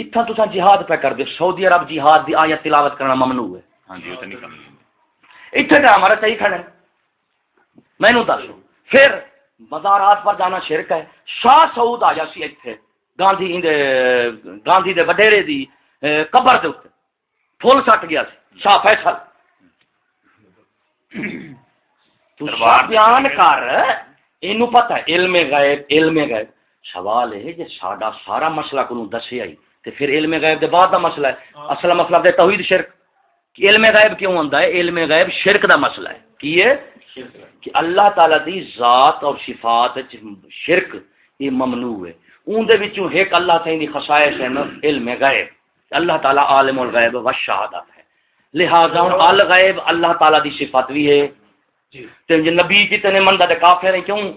اتھا تساں جہاد پہ کر دے سعودی عرب جہاد دی آیت تلاوت کرنا ممنوع ہے۔
ہاں جی تو
اتنے تو ہمارا صحیح کھڑے مینو دسو پھر مزارات پر جانا شرک ہے۔ شاہ سعود آ جاسی اتنے گاندھی دے گاندھی دے وڈیرے دی قبر دے اتنے فل سٹ گیا سی شاہ فیصل۔ تو شاہ بیان کر اینو پتہ ہے علم غیب علم غیب۔ سوال ہے کہ ساڈا سارا مسئلہ کو دسیا ہی تے پھر علم غیب دے بعد دا مسئلہ ہے۔ اصل مسئلہ دے توحید شرک۔ کہ علم غیب کیوں ہوتا ہے؟ علم غیب شرک دا مسئلہ ہے۔ کی ہے؟ کہ اللہ تعالیٰ دی ذات اور صفات شرک یہ ممنوع ہے۔ اون دے وچوں ایک اللہ تعالی دی خصائص ہے نا علم غیب۔ اللہ تعالیٰ عالم الغیب و شہادت ہے۔ لہذا ہن الغیب اللہ تعالیٰ دی صفت بھی ہے۔ تے جے نبی جتنے مندا تے کافر ہیں کیوں؟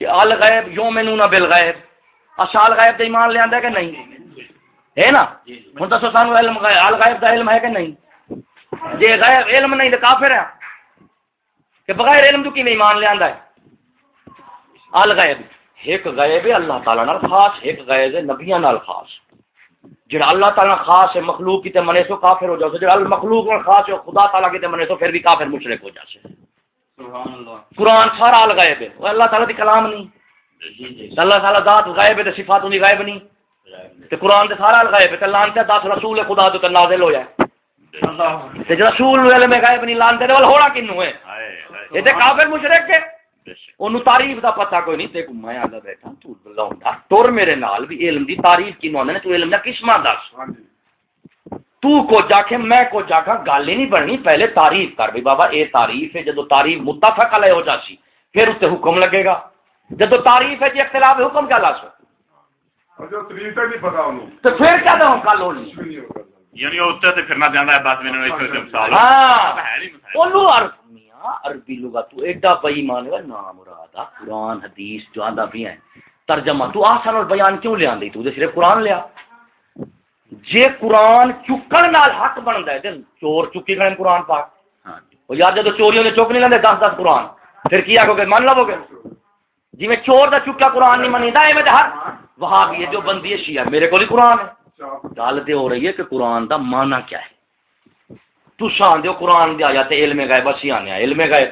کہ الغیب یومنون بالغیب۔ اصل غیب تے ایمان لے آندا ہے کہ نہیں؟ ہے نا؟ ہن تو سانو علم غیب الغیب دا علم ہے کہ نہیں؟ جے غیب علم نہیں تو کافر ہے کہ بغیر علم تو کی ایمان لے آندا ہے؟ الغیب ایک غیب ہے اللہ تعالیٰ نال خاص ایک غیب ہے نبیاں نال خاص۔ جڑا اللہ تعالیٰ نال خاص ہے مخلوق کی تے منے سو کافر ہو جاؤ۔ جڑا المخلوق نال خاص ہے خدا تعالیٰ کی تے منے سو پھر بھی کافر مشرک ہو جاسے قرآن سارا الغیب ہے۔ وہ اللہ تعالیٰ دی کلام نہیں۔ اللہ تعالیٰ ذات غائب ہے تے صفات دی غائب نہیں۔ تے قرآن تے سارا الغیب ہے تے لانتے دس رسول خدا تو نازل ہو جائے تے رسول علم غیب نہیں لانتے تے ول ہوڑا کینو ہے؟ یہ تے کافر مشرک ہے۔ اونوں تعریف دا پتہ کوئی نہیں تے کو میں آندا بیٹھا تو تور میرے نال بھی علم دی تعریف کینو آندے تو علم دا قسمہ دس۔
ہاں جی۔
تو کو جا کے میں کو جا کے گل ہی نہیں بننی پہلے تعریف کر بھی۔ بابا اے تعریف ہے جدو تعریف متفق علیہ ہو جاسی پھر اتنے حکم لگے گا۔ جدو تعریف ہے جی اختلاف ہے حکم کیا لا
یعنی اتنے پھرنا چاہتا ہے بس
ہاں۔ عربی لغت تو ایڈا بے ایمان ہے مراد قرآن حدیث جو آندا ہے ترجمہ تو آسان اور بیان کیوں لے آندی تو تے صرف قرآن لیا جے قرآن چکن نال حق بندا ہے تے چور چکی کھڑے قرآن پاک۔
ہاں
وہ یاد جدو چوریوں نے چک نہیں لیندے دس دس قرآن۔ پھر کیا کو گے؟ مان لو گے۔ جی میں چور دا چکا قرآن نہیں میں ہر وہاں ہے جو بندی ہے شیعہ میرے کو قرآن ہے۔ گل تو ہو رہی ہے کہ قرآن دا معنی کیا ہے۔ تسا آدھے قرآن دے آیا تے علم غائب اسی آنے علم غائب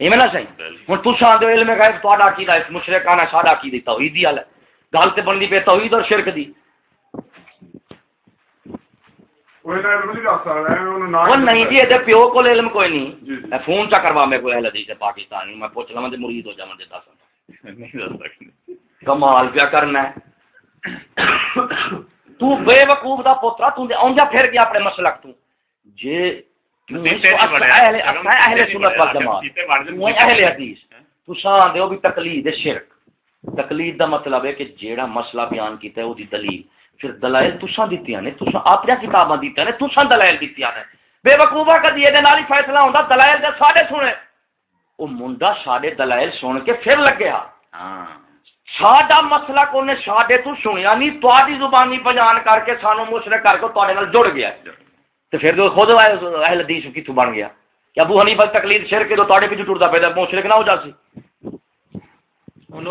ایویں نہ صحیح؟ ہن تسا آدھے علم غائب تہاڈا عقیدہ ہے مشرکانہ ساڈا عقیدہ توحید دی حال ہے۔ گل تے بندی پہ توحید اور شرک دی۔
وہ نہیں
جی تے پیو کو علم کوئی
جی،
نہیں۔
جی۔
میں فون چا کروا میں کوئی اہل حدیث پاکستانی میں پوچھ لواں تے مرید ہو تے دس
نہیں دس سکتے۔
کمال کیا کرنا ہے۔ تو بے وقوف دا پوترا تو دے اونجا پھر گیا اپنے مسلک تو۔ جے۔ اہل اہل سنت اہل حدیث۔ دیو بھی تقلید شرک۔ تقلید دا مطلب ہے کہ جیڑا مسئلہ بیان کیتا ہے او دی دلیل۔ پھر دلائل تساں دتیاں نے تساں اپنی کتاباں دتیاں نے تساں دلائل دتیاں نے۔ بے وقوفا کدی دے نال ہی فیصلہ ہوندا دلائل دے ساڈے سنے او منڈا ساڈے دلائل سن کے پھر لگیا
ہاں۔
سڈا مسلک انہیں سڈے تو سنیا نہیں تاری زبانی پہچان کر کے سانو مشرق کر کے تے جڑ گیا۔ تو پھر جو خود اہل دیش کتوں بن گیا؟ کہ ابو ہنی بس تکلیف سر کے تے پیچھے ٹرتا پہ مشرق نہ ہو جاسی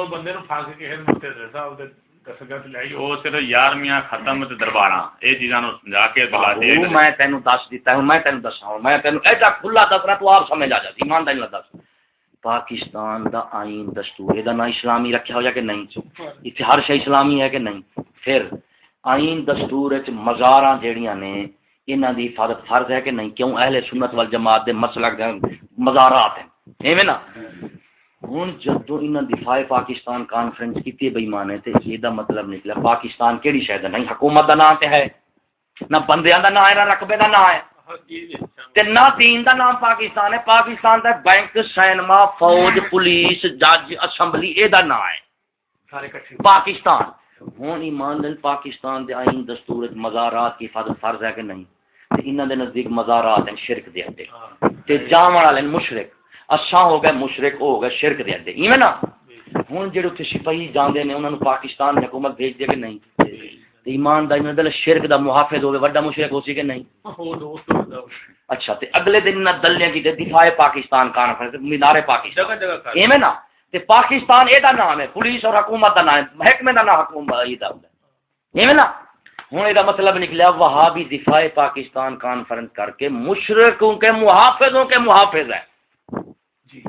بندے نو کے دربار میں تین دس دس ہوں میں تین دسا تین ایڈا کھلا دسنا تو آپ سمجھ آ جاتی ایماندار دس۔ پاکستان دا آئین دستور دا نہ اسلامی رکھا ہو جا کہ نہیں؟ اتنے ہر شہ اسلامی ہے کہ نہیں؟ پھر آئین دستور مزارا جہیا نے، انہاں دی حفاظت فرض ہے کہ نہیں؟ کیوں؟ اہل سنت وال جماعت کے مسلک مزارات ہیں۔ ایویں نا؟ ہوں جدوں انہاں دفاع پاکستان کانفرنس کی بے مانے ہے یہ مطلب نکلا۔ پاکستان کہڑی شاید نہیں حکومت کا نام تو ہے، نہ بندیاں کا نام ہے، نہ رقبے کا نام ہے۔ دین دا نام پاکستان ہے۔ پاکستان دا بینک سینما فوج پولیس جج اسمبلی اے
دا نام
ہے۔ پاکستان۔ ایمان دل پاکستان دے آئین دستور مزارات کی حفاظت فرض ہے کہ نہیں؟ انہاں دے نزدیک مزارات ہیں شرک دے اڈے ہاں۔ تے جاون والے مشرک۔ اساں ہو گئے مشرک ہو گئے شرک دے اڈے ایویں نا جی۔ ہن جڑے اوتھے سپاہی جاندے نے انہاں نو پاکستان حکومت بھیج دے کہ نہیں؟ جی۔ ایمان دا دل شرک دا محافظ ہوے وڈا مشرک ہو
سی کہ نہیں
اچھا تے اگلے دن نہ دلیا کی تے دفاع پاکستان کانفرنس مینار پاکستان۔
جگہ جگہ کر
ایویں نا تے پاکستان اے دا نام ہے پولیس اور حکومت دا نام ہے محکمہ دا نام حکومت اے دا۔ ایویں نا ہن اے دا مطلب نکلیا وہابی دفاع پاکستان کانفرنس کر کے مشرکوں کے محافظوں کے محافظ ہے
جی۔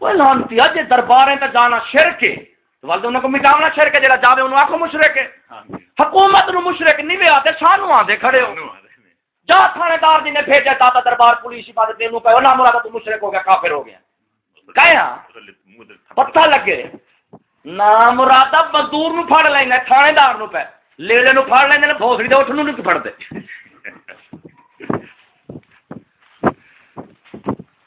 وہ لانتی اج درباریں تے جانا شرک ہے۔ تو ولد انہاں کو مٹاونا شرک ہے جڑا جاوے انہوں آکھو مشرک ہے۔ حکومت نو مشرک نہیں وے آتے سانو آندے کھڑے ہو۔ جا تھانے دار جی نے بھیجا دادا دربار پولیس عبادت کہو مراد تو مشرک ہو گیا کافر ہو گیا۔ کہیا پتہ لگے۔ نام مرادہ مزدور نو پھڑ لینا تھانے دار نو پہ۔ لیلے نو پھڑ لیندے نے بھوسڑی دے اٹھ نو نہیں پھڑ دے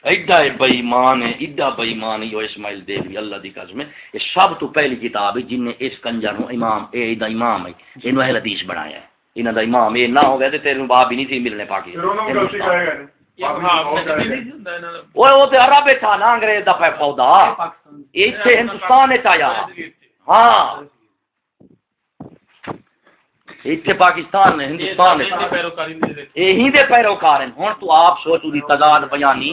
ایڈا بےمان ہے ایڈا بےمان ہی اسماعیل دیوی اللہ دی قسم ہے۔ یہ سب تو پہلی کتاب ہے جن نے اس کنجر نو امام اے ایڈا امام ہے۔ اینو اہل حدیث بنایا ہے۔ انہاں دا امام اے نہ ہو گئے تے تیرے باپ ہی نہیں تھی ملنے پاکی اوے او تے عرب تھا نا انگریز دا پے فودا۔ ایتھے ہندوستان وچ آیا ہاں۔ ایتھے پاکستان نے ہندوستان
نے
یہی دے پیروکار ہیں۔ ہن تو اپ سوچو دی تضاد بیانی۔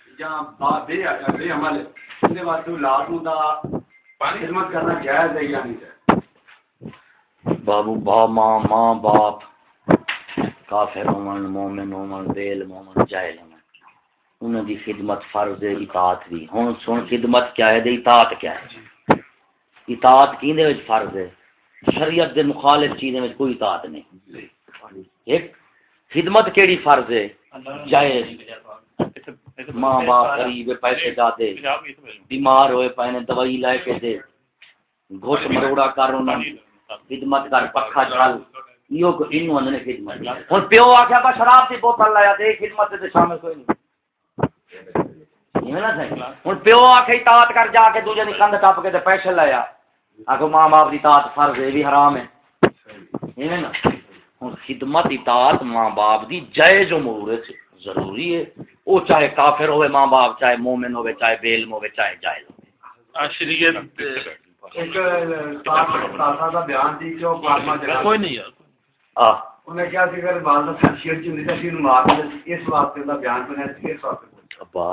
بے بے عمل ہے اس دے واسطے اولاد نو دا خدمت کرنا جائز ہے یا نہیں جائز
بابو با ماں ماں باپ کافر ہومن مومن ہومن بے علم ہومن جاہل ہومن انہاں دی خدمت فرض اطاعت بھی ہن سن خدمت کیا ہے تے اطاعت کیا ہے اطاعت کیندے وچ فرض ہے شریعت دے مخالف چیزیں میں کوئی اطاعت نہیں ایک خدمت کیڑی فرض ہے جائز ماں باپ غریب پیسے جاتے بیمار ہوئے پہنے دوائی لے کے دے۔ گھوٹ مروڑا کر انہاں خدمت کر پکھا چل۔ یہ کو انو اندنے خدمت ہن پیو آکھیا با شراب دی بوتل لایا دے خدمت تے شامل کوئی نہیں۔ یہ نا صحیح ہن پیو آکھے اطاعت کر جا کے دوجے دی کندھ ٹپ کے تے پیسے لایا آگو ماں باپ دی اطاعت فرض ہے بھی حرام ہے۔ ہن خدمت اطاعت ماں باپ دی جائز امور ہے۔ ضروری ہے۔ او چاہے کافر ہوئے ماں باپ چاہے مومن ہوئے چاہے بے علم ہوئے چاہے جائز ہوئے۔
شریعت
ایک ساتھا دا بیان تھی جو پلازما جگہ
کوئی نہیں یار
آہ
انہیں کیا سی اگر بعض دا شخصیت چ نہیں سی نو مار دے اس واسطے دا بیان بنیا سی اس واسطے۔
ابا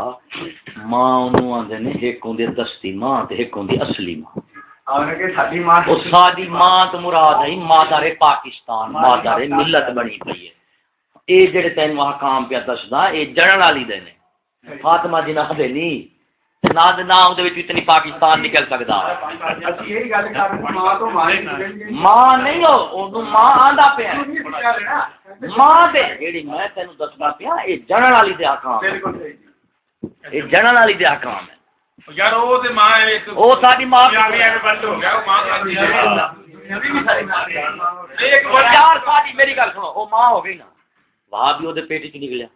ماں انہوں آندے نے ایک ہوندی دستی ماں تے ایک ہوندی اصلی ماں۔
اور کہ ساڈی ماں
او سادی ماں تو مراد ہے مادر پاکستان مادر ملت بنی پئی ہے۔ اے جڑے تین وہاں کام پیا دسدا اے جڑن والی دے نے۔ فاطمہ دی نہ دے نہیں تے نہ دے نام دے وچ اتنی پاکستان نکل سکدا۔
اسی یہی گل کر ماں تو ماں ہی
ماں نہیں ہو اونوں ماں آندا پیا۔ ماں دے۔ جیڑی میں تینوں دسدا پیا اے جڑن والی دے حکام ہے
بالکل صحیح۔
اے جڑن والی دے حکام ہے
یار وہ تے ماں ایک
او ساری ماں
پنجابی ایویں بند ہو گیا وہ ماں کھاندی ہے۔ ایک
اور یار ساری میری گل سنو او ماں ہو گئی نا۔ وہاں بھی وہ پیٹ چ نکلیا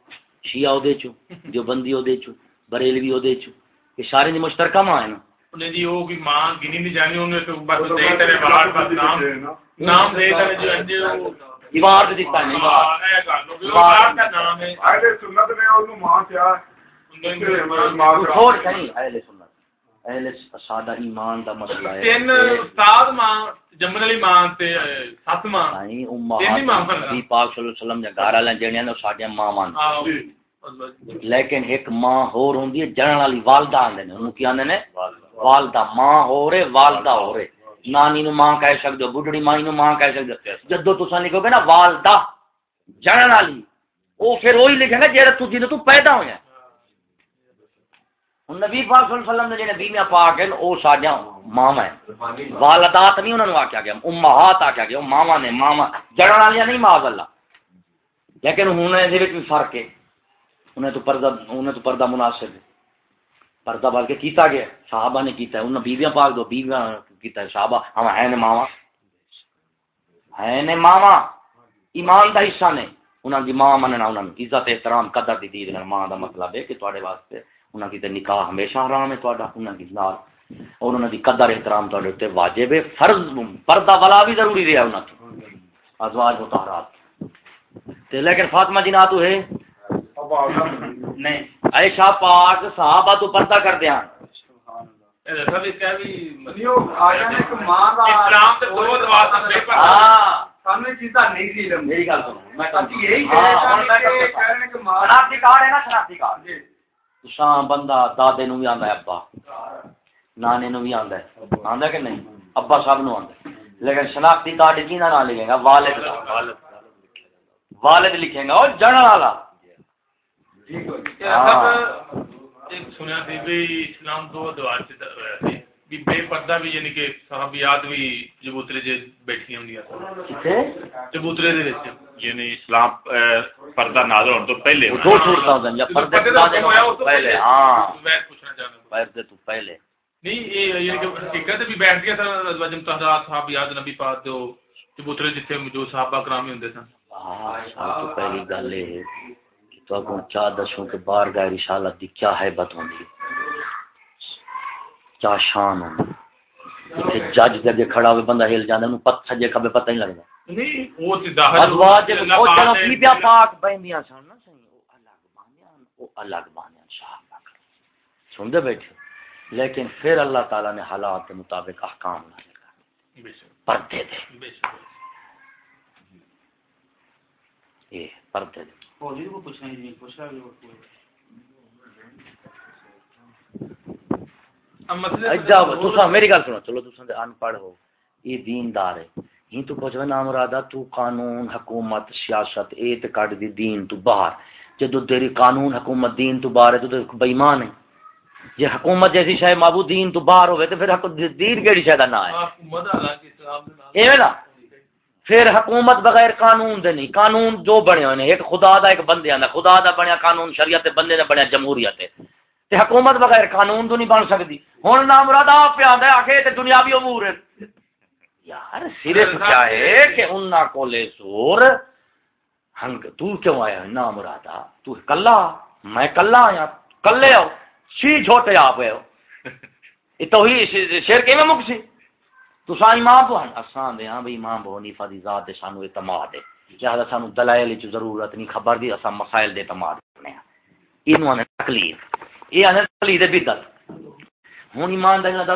شیا وہ چو جو بندی وہ چو بھی وہ چو یہ سارے جی مشترکہ ماں ہے؟ نا
انہیں ماں
اہل
سادہ ایمان دا مسئلہ ہے۔
تین استاد ماں جمن والی ماں تے سات ماں۔
نہیں
تین ماں ہے۔
پاک صلی اللہ علیہ وسلم دے گھر والے جڑیاں نے ساڈیاں ماواں نے
آو
لیکن ایک ماں ہور ہوندی ہے جڑن والی والدہ آندے نے۔ انہوں کی آندے نے؟ والدہ۔ ماں والدہ نانی نو ماں کہہ سکدے ہو بڈڑی ماں نو ماں کہہ سکدے ہو۔ جدو تساں لکھو گے نا والدہ جڑن والی او پھر وہی لکھے گا جڑا تو جن تو پیدا ہویا ہن نبی پاک صلی اللہ علیہ وسلم نے جڑے بیویاں پاک ہیں او ساڈیاں ماواں ہیں والدات نہیں انہوں نے آکھیا گیا امہات آکھیا گیا ماواں نے ماواں جڑن والیاں نہیں معاذ اللہ لیکن ہن دے وچ بھی فرق ہے انہیں تو پردہ انہیں تو پردہ مناسب ہے پردہ بلکہ کیتا گیا صحابہ نے کیتا ہے انہیں بیویاں پاک دو بیویاں کیتا ہے صحابہ ہم ہیں نے ماوا ہیں نے ماوا ایمان دا حصہ نے انہاں دی ماں مننا انہاں عزت احترام قدر دی دید نال ماں دا مطلب ہے کہ تواڈے واسطے انہاں کی تے نکاح ہمیشہ حرام ہے تواڈا انہاں دی نال اور انہاں دی قدر احترام تواڈے تے واجب ہے فرض پردہ والا بھی ضروری رہیا انہاں تو ازواج مطہرات تے لیکن فاطمہ جی نا تو ہے نہیں عائشہ پاک صحابہ تو پردہ کر دیا۔ ہاں۔ میری گل سنو میں ہے نا شام بندہ دادے نو بھی آندا ہے ابا، نانے نو بھی آندا ہے۔ آندا کہ نہیں؟ ابا سب نو آندا ہے۔ لیکن شناختی کارڈ کی نہ نام لکھے گا؟ والد کا والد لکھے گا، اور جڑن والا۔
ٹھیک ہو گیا سنیا بی بھی اسلام دو دوار سے ہویا بھی بے پردہ بھی یعنی کہ صحابیات بھی چبوترے جے بیٹھیاں ہوندیاں سن
کتے
چبوترے دے وچ۔
یعنی اسلام پردہ نازل ہونے تو پہلے۔
دو چھوڑتا ہوں یا
دا
نازل سے
تو
پہلے ہاں۔
میں پوچھنا چاہنا ہوں۔
پردے تو پہلے۔
نہیں یہ یعنی کہ حقیقت بھی بیٹھ گیا تھا ازواج مطہرات صحابیات نبی پاک دو چبوترے جتھے جو صحابہ کرام ہوندے سن
ہاں تو پہلی گل ہے کہ تو اگوں چاہ دسوں کہ بار گاہ رسالت دی کیا حیبت ہوندی کیا شان ہوندی اتنے جج دے اگے کھڑا ہوئے بندہ ہل جاندا انہوں پتہ سجے کھبے پتہ نہیں لگدا
نہیں وہ تے ظاہر
ازواج
اللہ
او
پاک
چلو
نے-
بی بیا پاک بہندیاں سن نا صحیح او الگ بانیاں او الگ بانیاں صحابہ کرام سن دے بیٹھے لیکن پھر اللہ تعالی نے حالات کے مطابق احکام نازل کر
بے شک۔
پردے دے۔
بے شک۔
یہ پردے دے۔
فوجی کو پوچھنا ہی نہیں پوچھ
میری گل سنو چلو تے ان پڑھ ہو یہ دیندار ہے۔ ہی تو کچھ نام مرادا تو قانون حکومت سیاست اے تے کڈ دی دین تو باہر۔ جدو تیری قانون حکومت دین تو باہر ہے تو تو بے ایمان ہے جے حکومت جیسی شے معبود دین تو باہر ہوے تے پھر دین کیڑی شے دا نا ہے؟ ایویں نا پھر حکومت بغیر قانون دے نہیں قانون جو بنے ہوئے نے ایک خدا دا ایک بندے دا۔ خدا دا بنیا قانون شریعت بندے دا بنیا جمہوریت تے حکومت بغیر قانون تو نہیں بن سکتی۔ ہوں نام مراد آپ پہ آدھا آ کے دنیاوی امور ہے۔ یار صرف کیا ہے کہ انہاں کولے سور ہنگ تو کیوں آیا نا مرادا تو کلا میں کلا آیا۔ کلے آؤ سی چھوٹے آپ ہو۔ یہ تو ہی شیر کے میں مک سی؟ تو سا امام تو اساں دے ہاں بھئی امام بو حنیفہ دی ذات دے سانو اعتماد ہے لہذا سانو دلائل چ ضرورت نہیں خبر دی اساں مسائل دے اعتماد کرنے ہیں اینو نے تکلیف۔ یہ آدھے پلیت بدت ہوں دس